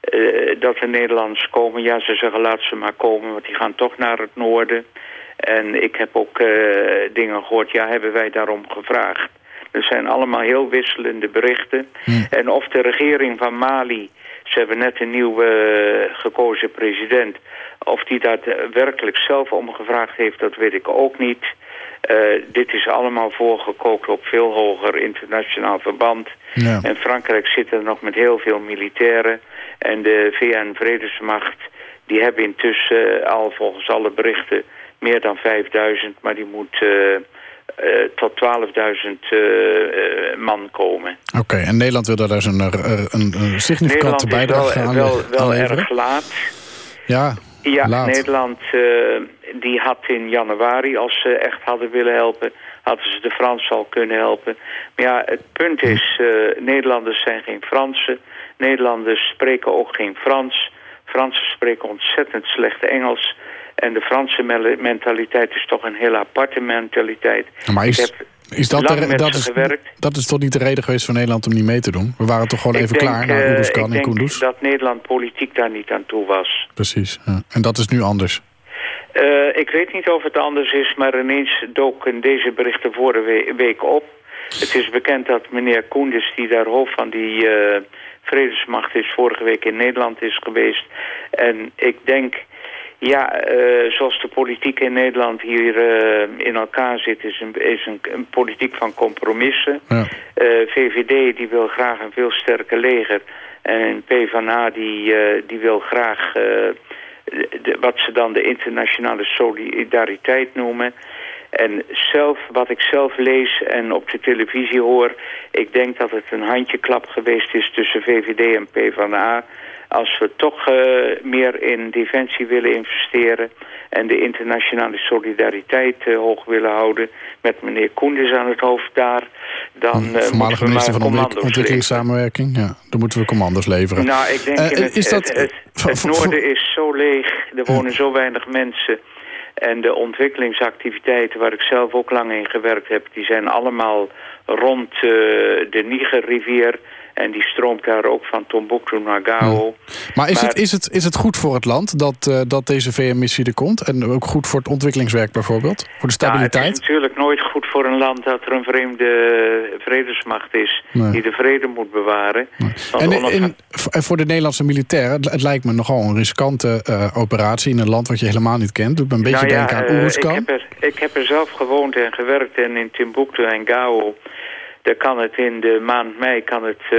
eh, dat de Nederlanders komen, ja, ze zeggen laat ze maar komen, want die gaan toch naar het noorden. En ik heb ook eh, dingen gehoord, ja, hebben wij daarom gevraagd. Er zijn allemaal heel wisselende berichten. En of de regering van Mali, ze hebben net een nieuwe eh, gekozen president... of die dat werkelijk zelf om gevraagd heeft, dat weet ik ook niet. Eh, dit is allemaal voorgekookt op veel hoger internationaal verband. Ja. En Frankrijk zit er nog met heel veel militairen. En de VN-vredesmacht, die hebben intussen al volgens alle berichten meer dan 5000, maar die moet eh, eh, tot 12.000 eh, man komen. Oké, en Nederland wil daar dus een, een, een, een significante Nederland is bijdrage wel, aan, wel, erg laat. Ja, Ja, laat. Nederland die had in januari, als ze echt hadden willen helpen, hadden ze de Fransen al kunnen helpen. Maar ja, het punt is, eh, Nederlanders zijn geen Fransen. Nederlanders spreken ook geen Frans. Fransen spreken ontzettend slecht Engels. En de Franse mentaliteit is toch een hele aparte mentaliteit. Maar is, Ik heb is dat, de, dat, is, dat is toch niet de reden geweest voor Nederland om niet mee te doen? We waren toch gewoon Ik even denk, klaar naar eh, Oeruzkan ik en denk Kunduz? dat Nederland politiek daar niet aan toe was. Precies, ja. en dat is nu anders. Eh, ik weet niet of het anders is, maar ineens doken deze berichten vorige we- week op. Het is bekend dat meneer Koenders, die daar hoofd van die eh, vredesmacht is, vorige week in Nederland is geweest. En ik denk, ja, eh, zoals de politiek in Nederland hier eh, in elkaar zit, is een, is een, een politiek van compromissen. Ja. Eh, VVD die wil graag een veel sterker leger. En PvdA die, die wil graag de- wat ze dan de internationale solidariteit noemen. En zelf, wat ik zelf lees en op de televisie hoor... ik denk dat het een handjeklap geweest is tussen VVD en PvdA... als we toch eh, meer in defensie willen investeren... en de internationale solidariteit eh, hoog willen houden... met meneer Koenders aan het hoofd daar... dan eh, Voormalige moeten we minister van ontwikkelingssamenwerking. Ja, dan moeten we commando's leveren. nou, ik denk Eh, in het, is dat- het, het, noorden is zo leeg. Er wonen zo weinig mensen. En de ontwikkelingsactiviteiten waar ik zelf ook lang in gewerkt heb... die zijn allemaal rond eh, de Nigerrivier. En die stroomt daar ook van Tombouctou naar Gao. Maar is, Maar- het, is, het, is het goed voor het land dat, eh, dat deze VN-missie er komt? En ook goed voor het ontwikkelingswerk bijvoorbeeld? Voor de Ja, het stabiliteit? is natuurlijk nooit goed voor een land dat er een vreemde vredesmacht is... Nee. die de vrede moet bewaren. En, in, voor de Nederlandse militairen, het, lijkt me nogal een riskante eh, operatie in een land wat je helemaal niet kent. Doet me een beetje Nou ja, denken aan eh, ik, Oeruzkan. heb er, ik heb er zelf gewoond en gewerkt en in Timbuktu en Gao... daar kan het in de maand mei kan het, eh,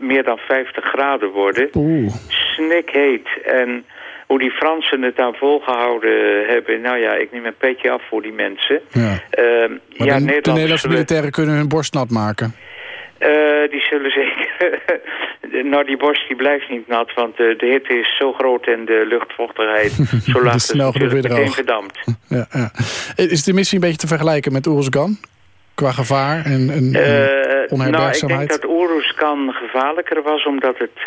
meer dan 50 graden worden. Oeh, Snikheet. En hoe die Fransen het daar volgehouden hebben... nou ja, ik neem een petje af voor die mensen. ja. Eh, Maar ja, de, de Nederlandse militairen kunnen hun borst nat maken. eh, die zullen zeker... nou, die borst die blijft niet nat, want eh, de hitte is zo groot en de luchtvochtigheid zo laag dat snel het weer droog. verdampt. Ja, ja. Is de missie een beetje te vergelijken met Oeruzgan? Qua gevaar en, en, Eh, nou, ik denk dat Oeruzkan gevaarlijker was... omdat het, eh,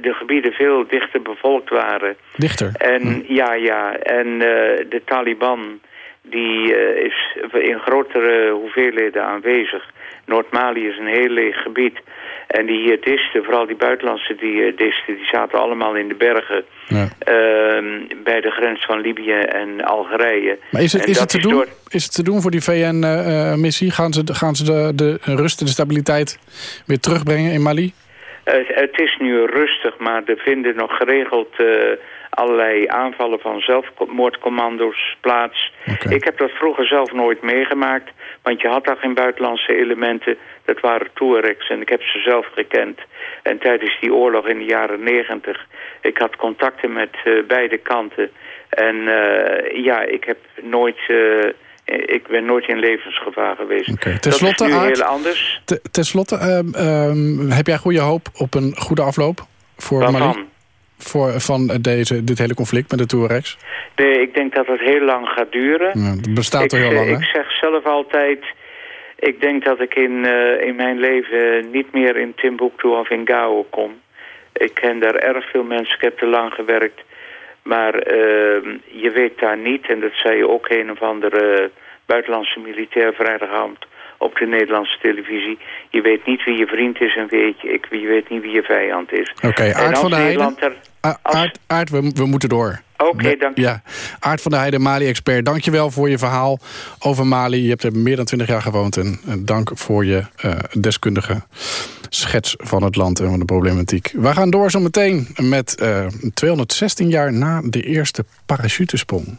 de gebieden veel dichter bevolkt waren. Dichter. En ja, ja. En eh, de Taliban die is in grotere hoeveelheden aanwezig. Noord-Mali is een heel leeg gebied. En die jihadisten, vooral die buitenlandse jihadisten... die zaten allemaal in de bergen... Ja. ehm, bij de grens van Libië en Algerije. Maar is het, En is, het te doen, door- is het te doen voor die VN-missie? gaan ze, gaan ze de, de rust en de stabiliteit weer terugbrengen in Mali? Het, het is nu rustig, maar er vinden nog geregeld eh, allerlei aanvallen van zelfmoordcommando's plaats. Ik heb dat vroeger zelf nooit meegemaakt, want je had daar geen buitenlandse elementen. Dat waren Tuaregs en ik heb ze zelf gekend. En tijdens die oorlog in de jaren negentig, ik had contacten met eh, beide kanten. En eh, ja, ik heb nooit eh, ik ben nooit in levensgevaar geweest. Oké, Dat tenslotte, is nu Aart, heel anders. Te- Ten slotte, ehm, ehm, heb jij goede hoop op een goede afloop voor Mali? Voor, van deze, dit hele conflict met de Touaregs? Nee, ik denk dat het heel lang gaat duren. Ja, het bestaat ik, al heel lang, hè? ik zeg zelf altijd... Ik denk dat ik in, eh, in mijn leven niet meer in Timbuktu of in Gao kom. Ik ken daar erg veel mensen, ik heb er lang gewerkt. Maar ehm, je weet daar niet, en dat zei ook een of andere buitenlandse militair vrijdagavond op de Nederlandse televisie. Je weet niet wie je vriend is en weet je, ik, je weet niet wie je vijand is. Oké, Aart als van der Heijden? Nederland A- Aart, Aart, we, we moeten door. Oké, dank je. Ja, Aart van der Heijden, Mali-expert. Dank je wel voor je verhaal over Mali. Je hebt er meer dan twintig jaar gewoond. En eh, dank voor je eh, deskundige schets van het land en van de problematiek. We gaan door zo meteen met eh, 216 jaar na de eerste parachutesprong.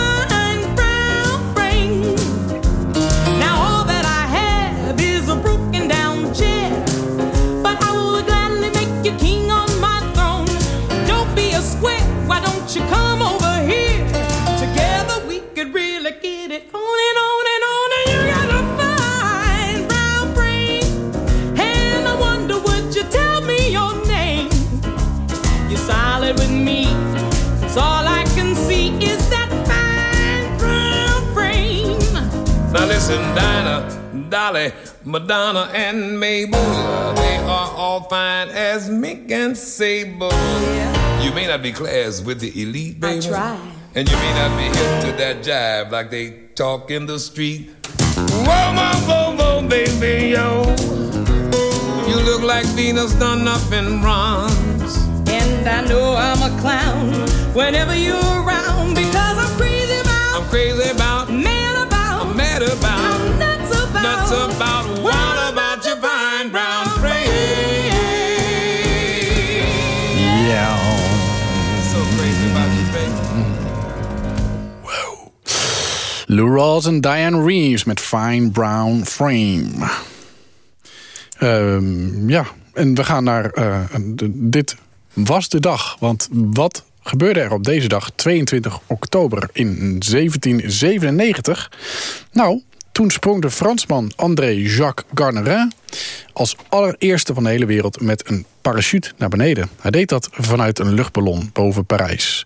not be class with the elite, baby. I try. And you may not be hip to that jive like they talk in the street. Whoa, whoa, whoa, whoa, baby, yo. You look like Venus done up in bronze. And I know I'm a clown whenever you're around because I'm crazy about, I'm crazy about, mad about, mad about, I'm nuts about, nuts about Lou Rawls en Diane Reeves met Fine Brown Frame. Ehm, ja, en we gaan naar... eh, dit was de dag. Want wat gebeurde er op deze dag, 22 oktober in 1797? Nou, toen sprong de Fransman André-Jacques Garnerin... als allereerste van de hele wereld met een parachute naar beneden. Hij deed dat vanuit een luchtballon boven Parijs.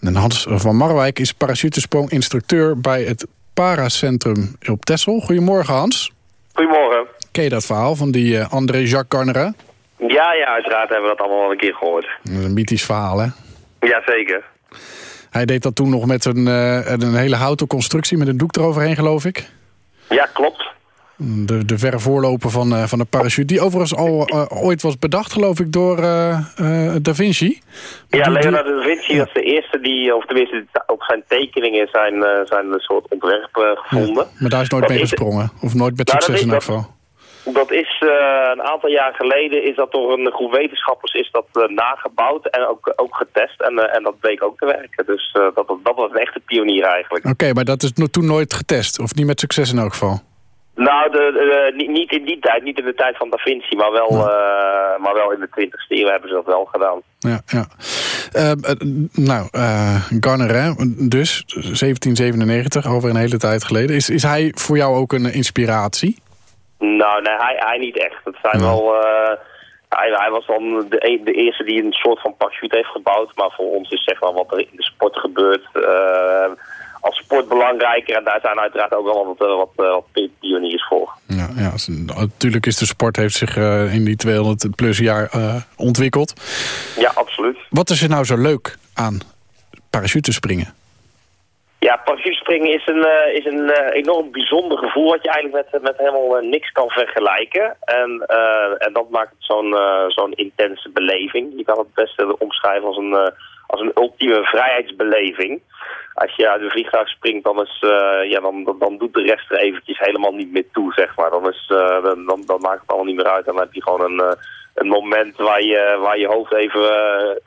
En Hans van Marwijk is parachutesprong-instructeur... bij het Paracentrum op Texel. Goedemorgen, Hans. Goedemorgen. Ken je dat verhaal van die eh, André-Jacques Garnerin? Ja, ja, uiteraard hebben we dat allemaal wel een keer gehoord. Dat is een mythisch verhaal, hè? Jazeker. Hij deed dat toen nog met een, eh, een hele houten constructie... met een doek eroverheen, geloof ik. Ja, klopt. De, de verre voorloper van, eh, van de parachute. Die overigens al eh, ooit was bedacht, geloof ik, door eh, Da Vinci. Ja, Leonardo da Vinci was de eerste die, of tenminste op zijn tekeningen zijn, zijn een soort ontwerp gevonden. Maar daar is nooit Dat mee is- gesprongen. Of nooit met Nou, succes in elk geval. Dat is een aantal jaar geleden is dat door een groep wetenschappers is dat nagebouwd en ook, ook getest. En, en dat bleek ook te werken. Dus dat, dat was een echte pionier eigenlijk. Oké, maar dat is toen nooit getest. Of niet met succes in elk geval. Nou, de, de- niet, niet in die tijd, niet in de tijd van Da Vinci, maar wel, eh, maar wel in de 20e eeuw hebben ze dat wel gedaan. Ja, ja. Eh, eh, nou, eh Garner, hè? dus 1797, over een hele tijd geleden. Is, is hij voor jou ook een inspiratie? Nou, nee, hij, hij niet echt. Het zijn wel... hij, hij was dan de, e- de eerste die een soort van parachute heeft gebouwd. Maar voor ons is zeg maar wat er in de sport gebeurt... als sport belangrijker. En daar zijn uiteraard ook wel wat, eh, wat, eh, wat pioniers voor. Ja, ja, natuurlijk is de sport heeft zich eh, in die 200 plus jaar ontwikkeld. Ja, absoluut. Wat is er nou zo leuk aan parachutespringen? Ja, parachutespringen is een, is een enorm bijzonder gevoel... wat je eigenlijk met, met helemaal niks kan vergelijken. En, en dat maakt het zo'n zo'n intense beleving. Je kan het beste omschrijven als een, als een ultieme vrijheidsbeleving. Als je uit een vliegtuig springt, dan, is, eh, ja, dan, dan, dan doet de rest er eventjes helemaal niet meer toe, zeg maar. Dan, is, eh, dan, dan, dan maakt het allemaal niet meer uit. Dan heb je gewoon een, eh, een moment waar je, waar je hoofd even,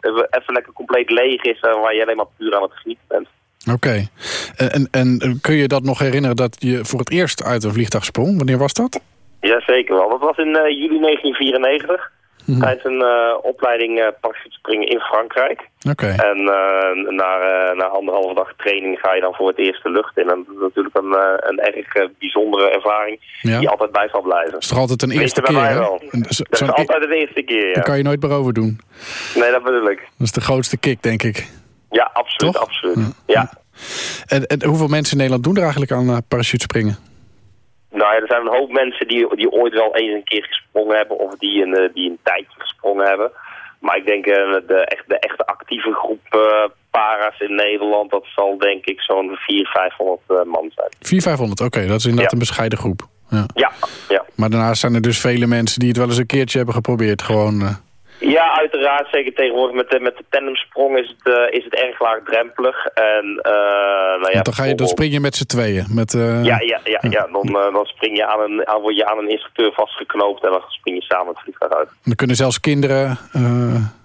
even, even lekker compleet leeg is... en waar je alleen maar puur aan het genieten bent. Oké. En, en, en kun je dat nog herinneren dat je voor het eerst uit een vliegtuig sprong? Wanneer was dat? Ja, zeker wel. Dat was in juli 1994. Mhm. Tijdens een eh, opleiding uh, parachutespringen in Frankrijk. Oké. En uh, na, na anderhalve dag training ga je dan voor het eerst de lucht in. En dat is natuurlijk een, een erg bijzondere ervaring Ja. die altijd bij zal blijven. Dat is toch altijd een eerste bij keer, hè? wel. Een- Dat is altijd de eerste keer, ja. Daar kan je nooit meer over doen. Nee, dat bedoel ik. Dat is de grootste kick, denk ik. Ja, absoluut, Toch? absoluut. Ja. En, en hoeveel mensen in Nederland doen er eigenlijk aan parachutespringen? Nou ja, er zijn een hoop mensen die, die ooit wel eens een keer gesprongen hebben... of die een, eh, die een tijdje gesprongen hebben. Maar ik denk eh, de, echt, de echte actieve groep eh, para's in Nederland... dat zal denk ik zo'n 400, 500 eh, man zijn. 400, 500, oké. dat is inderdaad Ja. een bescheiden groep. Ja. Ja, ja. Maar daarnaast zijn er dus vele mensen die het wel eens een keertje hebben geprobeerd. Gewoon, Ja, uiteraard. Zeker tegenwoordig met de, met de tandemsprong is het, eh, is het erg laagdrempelig. En, eh nou ja, want dan, ga je, dan spring je met z'n tweeën. Met, eh, Ja, ja, ja, ja. Dan, dan spring je aan een, aan, word je aan een instructeur vastgeknoopt en dan spring je samen het vliegtuig uit. Dan kunnen zelfs kinderen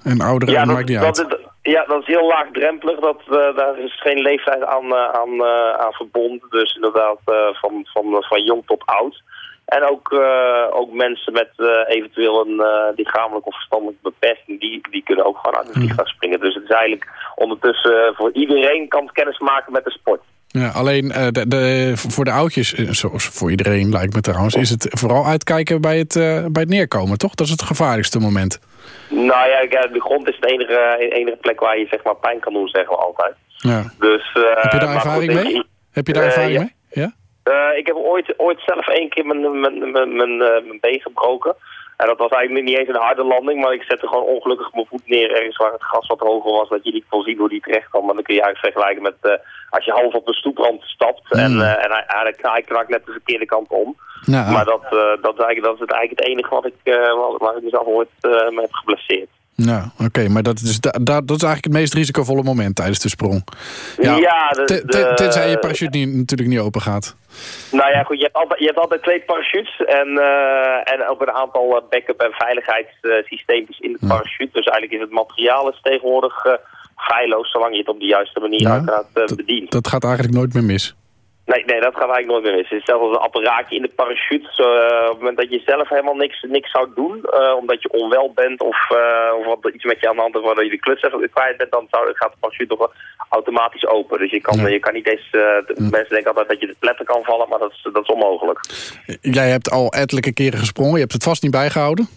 en ouderen, Ja dat maakt niet dat, uit. dat- ja, dat is heel laagdrempelig. Dat, daar is geen leeftijd aan, aan, aan verbonden. Dus inderdaad van, van, van jong tot oud. En ook, eh, ook mensen met eh, eventueel een eh, lichamelijke of verstandelijke beperking, die, die kunnen ook gewoon uit Hmm. het vliegtuig springen. Dus het is eigenlijk ondertussen voor iedereen kan kennis maken met de sport. Ja, alleen de, de, voor de oudjes, zoals voor iedereen lijkt me trouwens... is het vooral uitkijken bij het, bij het neerkomen, toch? Dat is het gevaarlijkste moment. Nou ja, de grond is de enige, enige plek waar je zeg maar pijn kan doen, zeggen we altijd. Ja. Dus, Heb je daar ervaring goed, mee? Heb je daar ervaring mee? Ja? Eh, ik heb ooit, ooit zelf één keer mijn, mijn, mijn, mijn, eh, mijn been gebroken. En dat was eigenlijk niet eens een harde landing, maar ik zette gewoon ongelukkig mijn voet neer ergens waar het gras wat hoger was, dat je niet kon zien hoe die terecht kwam. Maar dan kun je eigenlijk vergelijken met eh, als je half op de stoeprand stapt en, Hmm. eh, en hij, hij, hij knakt net de verkeerde kant om. Ja, Maar dat, dat, is eigenlijk, dat is het eigenlijk het enige wat ik, wat- waar ik mezelf ooit heb geblesseerd. Ja, oké, maar dat is, da, da- dat is eigenlijk het meest risicovolle moment tijdens de sprong. Ja, de- te- de- tenzij je parachute niet, natuurlijk niet open gaat. Nou ja, goed, je hebt altijd, je hebt altijd twee parachutes en, eh, en ook een aantal eh, backup- en veiligheidssysteempjes in de parachute. Dus eigenlijk is het materiaal is tegenwoordig eh, feilloos, zolang je het op de juiste manier Ja, uiteraard eh, bedient. Dat gaat eigenlijk nooit meer mis. Nee, nee, dat gaat eigenlijk nooit meer mis. Het is zelfs een apparaatje in de parachute. Zo, eh, op het moment dat je zelf helemaal niks, niks zou doen, eh, omdat je onwel bent of, eh, of wat, iets met je aan de hand is waardoor je de kluts even kwijt bent, dan zou, gaat de parachute toch automatisch open. Dus je kan, Ja. je kan niet eens... Mensen denken altijd dat je de pletten kan vallen, maar dat is, dat is onmogelijk. Jij hebt al ettelijke keren gesprongen. Je hebt het vast niet bijgehouden.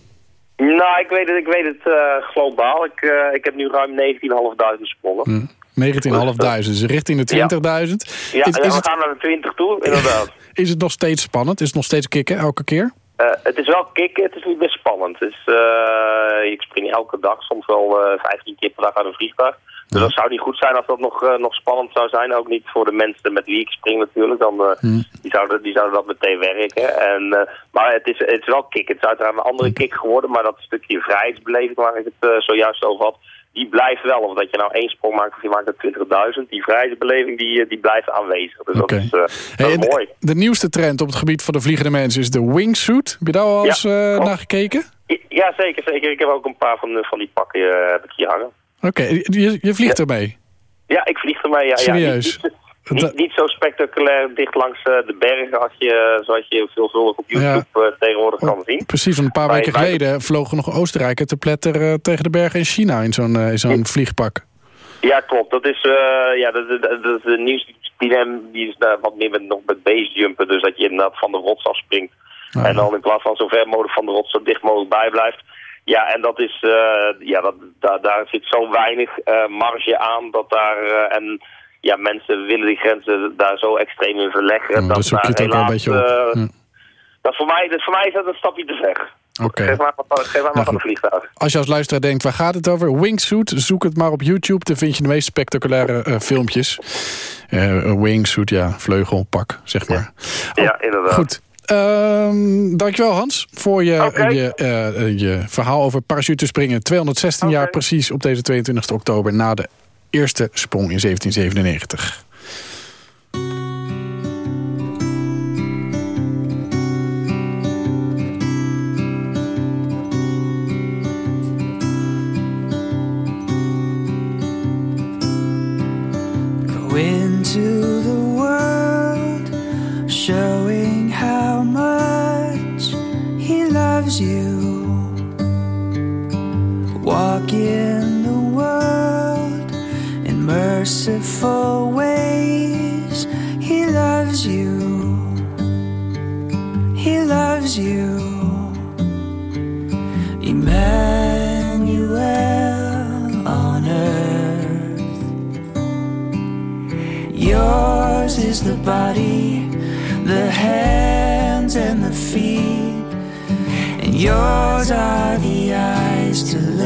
Nou, ik weet het, ik weet het globaal. Ik, ik heb nu ruim 19.500 gesprongen. Hm. 19.500, dus richting de 20.000. Ja, is, is, we het, gaan naar de 20 toe, inderdaad. is het nog steeds spannend? Is het nog steeds kicken elke keer? Eh, het is wel kicken, het is niet meer spannend. Eh, ik spring elke dag, soms wel eh 15 keer per dag uit een vliegtuig. Dus dat zou niet goed zijn als dat nog, nog spannend zou zijn. Ook niet voor de mensen met wie ik spring natuurlijk. Dan, eh, die, zouden, die zouden dat meteen werken. En, maar het is, het is wel kick. Het is uiteraard een andere kick geworden. Maar dat stukje vrijheidsbeleving waar ik het zojuist over had... die blijft wel. Of dat je nou één sprong maakt of je maakt er 20.000. Die vrijheidsbeleving die, eh, die blijft aanwezig. Dus dat is, dat Hey, is en mooi. de, de nieuwste trend op het gebied van de vliegende mensen is de wingsuit. Heb je daar al eens eh, naar gekeken? Ja, zeker, zeker. Ik heb ook een paar van, de- van die pakken heb ik hier hangen. Oké, je, je vliegt ermee. Ja, ik vlieg ermee. Ja, Serieus? Ja, niet, zo spectaculair dicht langs eh, de bergen als je, zoals je veelvuldig op YouTube eh, tegenwoordig kan zien. Precies, een paar Maar weken de- geleden vlogen nog Oostenrijker te pletter eh, tegen de bergen in China in zo'n eh, zo'n vliegpak. Ja, klopt. Dat is, eh ja, dat, dat, dat is de nieuwste die, die is eh, wat meer met, nog met basejumpen. Dus dat je inderdaad van de rots afspringt. En dan in plaats van zo ver mogelijk van de rots zo dicht mogelijk bij blijft. Ja, en dat is, eh, ja, dat, daar, daar zit zo weinig eh, marge aan dat daar, eh, en ja, mensen willen die grenzen daar zo extreem in verleggen. Ja, dat daar het ook een beetje op. eh, Ja. dat voor, mij, dat, voor mij is dat een stapje te ver. Oké. Geef maar, wat- geef maar Nou, een vliegtuig. Als je als luisteraar denkt, waar gaat het over? Wingsuit, zoek het maar op YouTube. Dan vind je de meest spectaculaire eh, filmpjes. Een wingsuit, ja, vleugelpak, zeg maar. Ja, inderdaad. Goed. Ehm, dankjewel Hans voor je, je, je verhaal over parachutespringen. 216 jaar precies op deze 22 oktober na de eerste sprong in 1797. Merciful ways. He loves you. He loves you. Emmanuel on earth. Yours is the body, the hands and the feet, and yours are the eyes to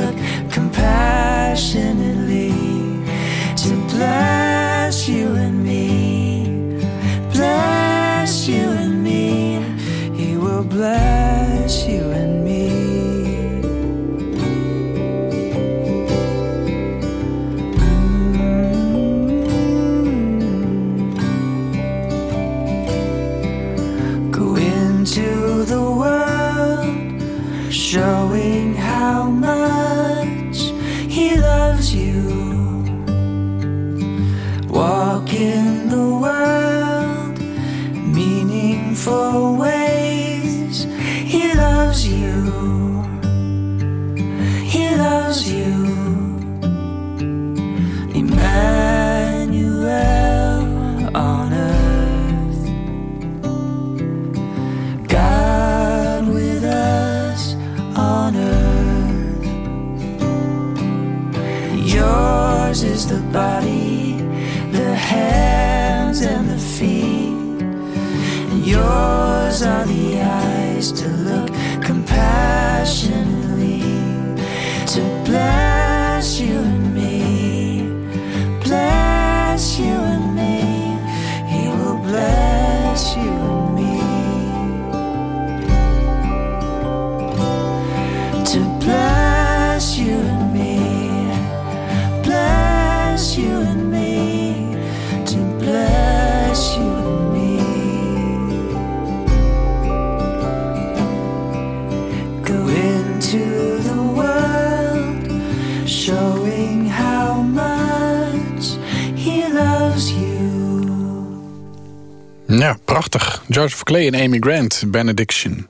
Ja, prachtig. Joseph Clay en Amy Grant, Benediction.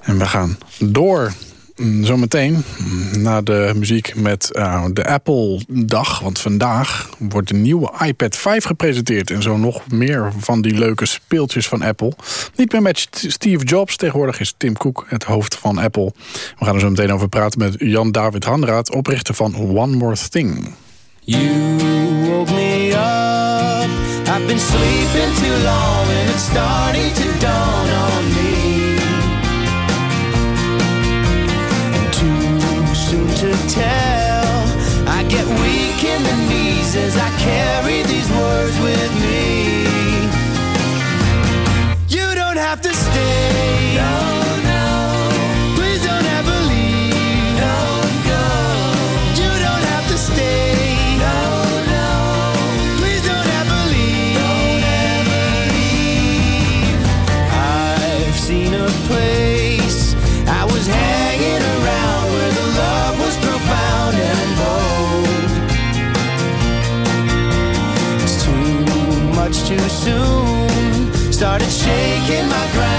En we gaan door mm, zometeen mm, naar de muziek met eh, de Apple-dag. Want vandaag wordt de nieuwe iPad 5 gepresenteerd. En zo nog meer van die leuke speeltjes van Apple. Niet meer met St- Steve Jobs. Tegenwoordig is Tim Cook het hoofd van Apple. We gaan er zo meteen over praten met Jan-David Hanraat... oprichter van One More Thing. You me up. I've been sleeping too long and it's starting to dawn on me. Soon. Started shaking my ground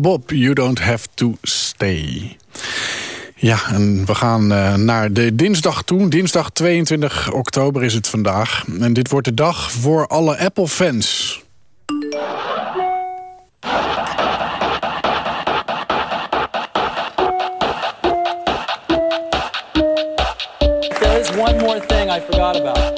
Bob, You Don't Have To Stay. Ja, en we gaan eh, naar de dinsdag toe. Dinsdag 22 oktober is het vandaag. En dit wordt de dag voor alle Apple-fans. There is one more thing I forgot about.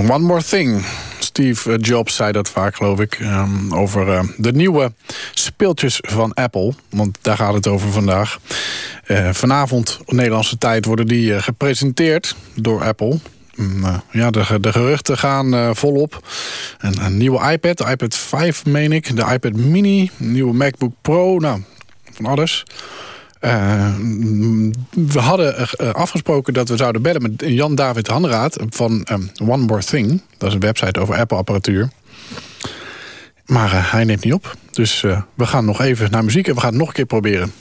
One more thing. Steve Jobs zei dat vaak, geloof ik. ehm, over eh, de nieuwe speeltjes van Apple. Want daar gaat het over vandaag. Eh, vanavond, Nederlandse tijd, worden die eh, gepresenteerd door Apple. Mm, eh, ja, de, de geruchten gaan eh, volop. Een, een nieuwe iPad, de iPad 5 meen ik. De iPad mini, een nieuwe MacBook Pro. Nou, van alles. Eh, we hadden eh, afgesproken dat we zouden bellen met Jan-David Hanraat van ehm, One More Thing. Dat is een website over Apple-apparatuur. Maar eh, hij neemt niet op. Dus eh, we gaan nog even naar muziek en we gaan het nog een keer proberen.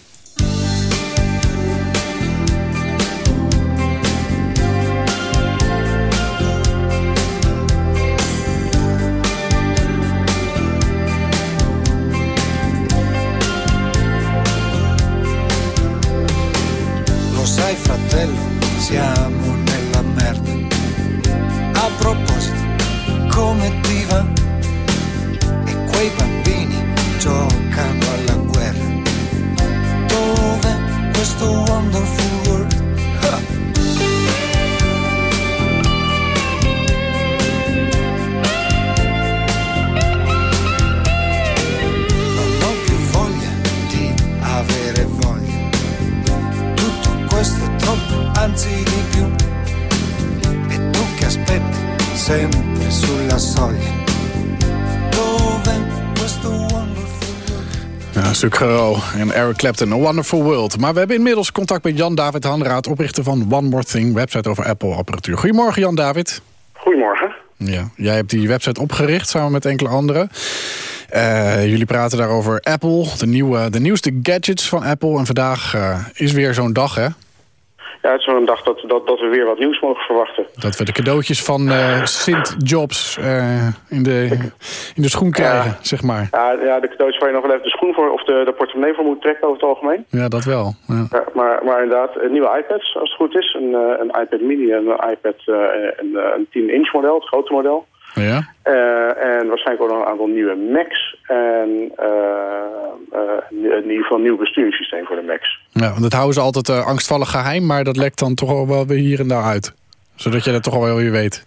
Ja, een stuk gero en Eric Clapton, A Wonderful World. Maar we hebben inmiddels contact met Jan-David Hanraat... oprichter van One More Thing, website over Apple-apparatuur. Goedemorgen, Jan-David. Goedemorgen. Ja, jij hebt die website opgericht samen met enkele anderen. Eh, jullie praten daarover Apple, de, nieuwe, de nieuwste gadgets van Apple. En vandaag eh, is weer zo'n dag, hè? Ja, het is zo'n dag dat, dat, dat we weer wat nieuws mogen verwachten. Dat we de cadeautjes van eh Sint Jobs eh, in, de, in de schoen krijgen, zeg maar. Ja, ja, de cadeautjes waar je nog wel even de schoen voor of de, de portemonnee voor moet trekken over het algemeen. Ja, dat wel. Ja. Ja, maar, maar inderdaad, eh, nieuwe iPads als het goed is. Een, een iPad mini en een iPad, een, een 10-inch model, het grote model. Ja? Eh, en waarschijnlijk ook nog een aantal nieuwe Macs. En eh, in ieder geval een nieuw besturingssysteem voor de Macs. Ja, want dat houden ze altijd angstvallig geheim, maar dat lekt dan toch wel weer hier en daar uit. Zodat je dat toch wel weer weet.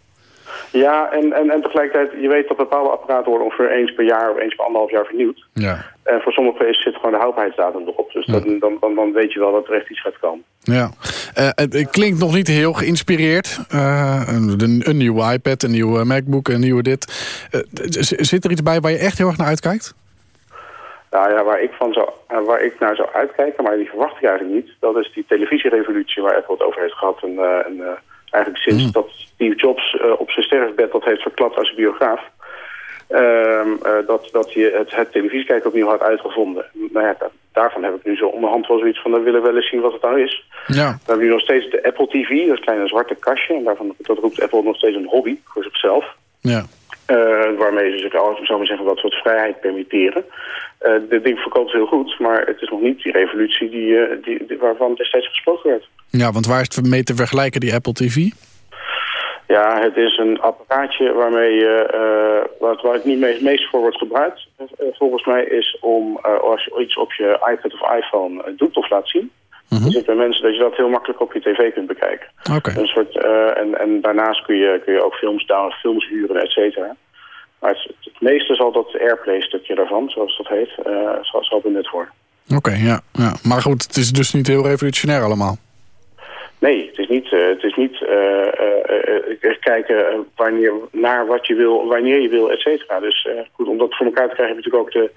Ja, en, en, en tegelijkertijd, je weet dat bepaalde apparaten worden ongeveer eens per jaar of eens per anderhalf jaar vernieuwd. Ja. En voor sommige zit gewoon de houdbaarheidsdatum erop. Dus dan, dan, dan, dan weet je wel dat er echt iets gaat komen. Ja, Eh, het, klinkt nog niet heel geïnspireerd. Eh, een, een nieuwe iPad, een nieuwe MacBook, een nieuwe dit. Eh, zit er iets bij waar je echt heel erg naar uitkijkt? Nou ja, waar ik, van zou, waar ik naar zou uitkijken, maar die verwacht ik eigenlijk niet... dat is die televisierevolutie waar Apple het over heeft gehad. En, en eigenlijk sinds dat Steve Jobs eh, op zijn sterfbed dat heeft verklapt als biograaf... ehm, eh, dat, dat hij het, het televisiekijken opnieuw had uitgevonden. Nou ja, da- daarvan heb ik nu zo onderhand wel zoiets van... dan willen we wel eens zien wat het nou is. Ja. We hebben nu nog steeds de Apple TV, dat kleine zwarte kastje. En daarvan, dat roept Apple nog steeds een hobby voor zichzelf. Ja. Eh, waarmee ze zich al, zou maar zeggen, wat soort vrijheid permitteren. Eh dit ding verkoopt heel goed, maar het is nog niet die revolutie die, eh, die, die- waarvan destijds gesproken werd. ja, want waar is het mee te vergelijken, die Apple TV? Ja, het is een apparaatje waarmee je, wat, waar het niet meest, meest voor wordt gebruikt, volgens mij, is om als je iets op je iPad of iPhone doet of laat zien. Er zitten mensen dat je dat heel makkelijk op je tv kunt bekijken. Een soort, eh, en, en daarnaast kun je, kun je ook films down, films huren, et cetera. Maar het, het meeste zal dat Airplay-stukje daarvan, zoals dat heet, eh, zal, zal benut worden. Oké, ja, ja. Maar goed, het is dus niet heel revolutionair allemaal. Nee, het is niet, eh, het is niet kijken wanneer, naar wat je wil, wanneer je wil, et cetera. Dus goed, om dat voor elkaar te krijgen heb je natuurlijk ook de,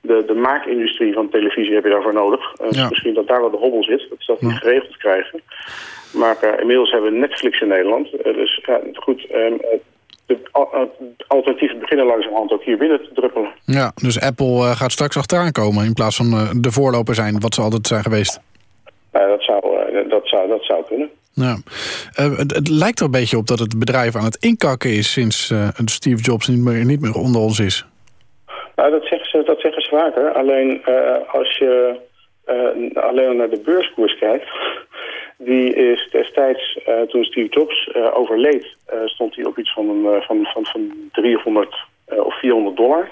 de, de maakindustrie van televisie heb je daarvoor nodig. Ja. Misschien dat daar wel de hobbel zit, dat ze dat niet geregeld krijgen. Maar eh, inmiddels hebben we Netflix in Nederland. Eh, dus goed, ehm, de al- eh, alternatieven beginnen langzamerhand ook hier binnen te druppelen. Ja, dus Apple gaat straks achteraan komen... in plaats van de voorloper zijn, wat ze altijd zijn geweest. Nou, dat, zou, dat, zou, dat zou kunnen. Ja. Het, het lijkt er een beetje op dat het bedrijf aan het inkakken is... sinds Steve Jobs niet meer, niet meer onder ons is. Nou, dat zeggen ze, dat zeggen ze vaker. Alleen eh, als je eh, alleen naar de beurskoers kijkt... die is destijds, eh, toen Steve Jobs overleed... stond hij op iets van, een, van, van, van 300 eh, of 400 dollar.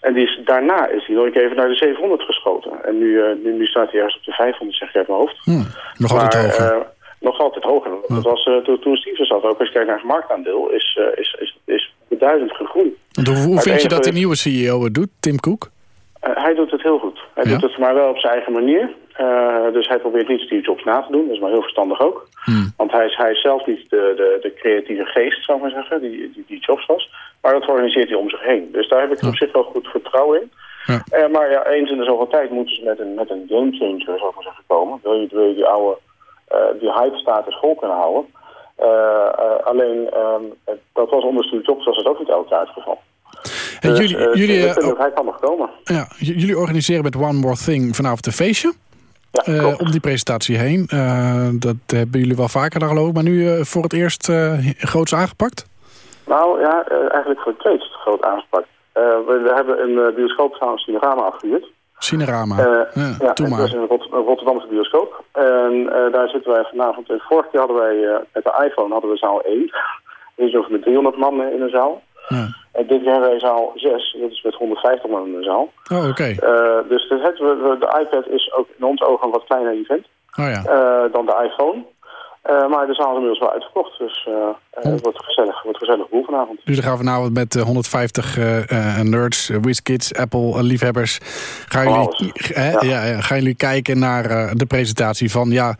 En die is, daarna is hij nog een keer even naar de 700 geschoten. En nu, nu, nu staat hij ergens op de 500, zeg ik uit mijn hoofd. Hm, nog altijd Maar, hoger. eh, nog altijd hoger. Dat was toen, toen Steve zat. Ook als je kijkt naar het marktaandeel, is, is, is, is beduidend gegroeid. Hoe vind je dat de nieuwe CEO het doet, Tim Cook? Eh, hij doet het heel goed. Hij Ja? doet het maar wel op zijn eigen manier. Eh, dus hij probeert niet Steve Jobs na te doen. Dat is maar heel verstandig ook. Want hij is, hij is zelf niet de, de, de creatieve geest, zou ik maar zeggen, die, die, die Jobs was. Maar dat organiseert hij om zich heen. Dus daar heb ik op zich wel goed vertrouwen in. Ja. Eh, maar ja, eens in de zoveel tijd moeten ze met een, met een game changer, zou ik maar zeggen, komen. Wil je, wil je die oude, die hype-status vol kunnen houden. Eh, eh, alleen, ehm, dat was onder Jobs was het ook niet elke keer het geval. En Dus, jullie, eh, jullie, dat hij kan nog komen. ja, jullie organiseren met One More Thing vanavond een feestje. Om die presentatie heen. Dat hebben jullie wel vaker dan geloof ik. Maar nu voor het eerst groots aangepakt? Nou ja, eigenlijk voor het tweede groot aangepakt. We, hebben een in Cinerama afgehuurd. Cinerama. Eh, ja, maar. was een, Rot een Rotterdamse bioscoop. En eh, daar zitten wij vanavond. En vorige keer hadden wij eh, met de iPhone hadden we zaal 1. Dat is over met 300 man in een zaal. Ja. En dit jaar hebben wij zaal 6. Dat is met 150 man in een zaal. Oh, oké. Dus de, het, de iPad is ook in ons ogen een wat kleiner event Oh ja. dan de iPhone. Eh, maar de zaal is inmiddels wel uitverkocht. Dus eh, eh, het wordt gezellig, wordt gezellig boel vanavond. Dus dan gaan we vanavond met eh, 150 eh, eh, nerds, uh, WizKids, Apple-liefhebbers... gaan jullie, hè, ja. Ja, gaan jullie kijken naar de presentatie van ja,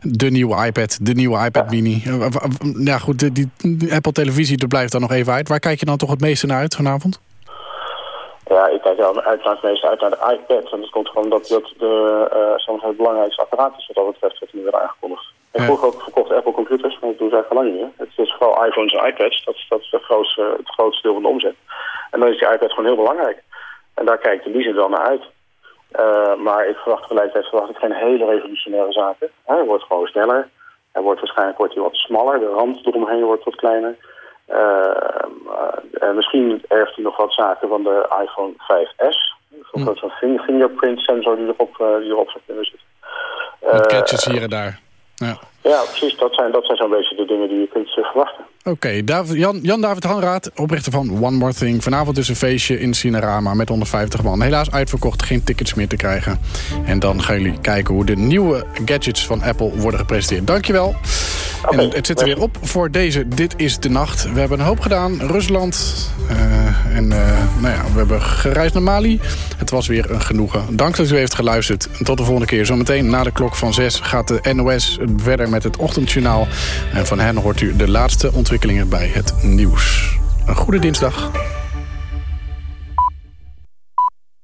de nieuwe iPad, de nieuwe iPad mini. Ja goed, die, die, die Apple televisie dat blijft dan nog even uit. Waar kijk je dan toch het meeste naar uit vanavond? Ja, ik kijk wel uit naar het meeste uit naar de iPad. En dat komt gewoon dat dat de, soms het belangrijkste apparaat is wat dat betreft, wat nu weer aangekondigd. En vroeger ook verkocht Apple computers, maar dat doen ze eigenlijk al lang niet meer. Het is vooral iPhones en iPads, dat, is- dat is het grootste, het grootste deel van de omzet. En dan is die iPad gewoon heel belangrijk. En daar kijkt de leaser wel naar uit. Eh, maar ik verwacht tegelijkertijd verwacht ik geen hele revolutionaire zaken. Hij wordt gewoon sneller. Hij wordt waarschijnlijk wordt hij wat smaller. De rand eromheen wordt wat kleiner. Eh, misschien erft hij nog wat zaken van de iPhone 5S. Zo'n finger- fingerprint sensor die erop, die erop zou kunnen zitten. Gadgets hier en daar. Ja. Ja, precies. Dat zijn, dat zijn zo'n beetje de dingen die je kunt eh, verwachten. Oké, David- Jan, Jan-David Hanraat, oprichter van One More Thing. Vanavond dus een feestje in Cinerama met 150 man. Helaas uitverkocht, geen tickets meer te krijgen. En dan gaan jullie kijken hoe de nieuwe gadgets van Apple worden gepresenteerd. Dankjewel. en het zit er weer op voor deze Dit is de Nacht. We hebben een hoop gedaan. Rusland. eh, en eh, nou ja, we hebben gereisd naar Mali. Het was weer een genoegen. Dank dat u heeft geluisterd. En tot de volgende keer. Zometeen na de klok van 6 gaat de NOS verder met het ochtendjournaal. En van hen hoort u de laatste ontwikkelingen bij het nieuws. Een goede dinsdag.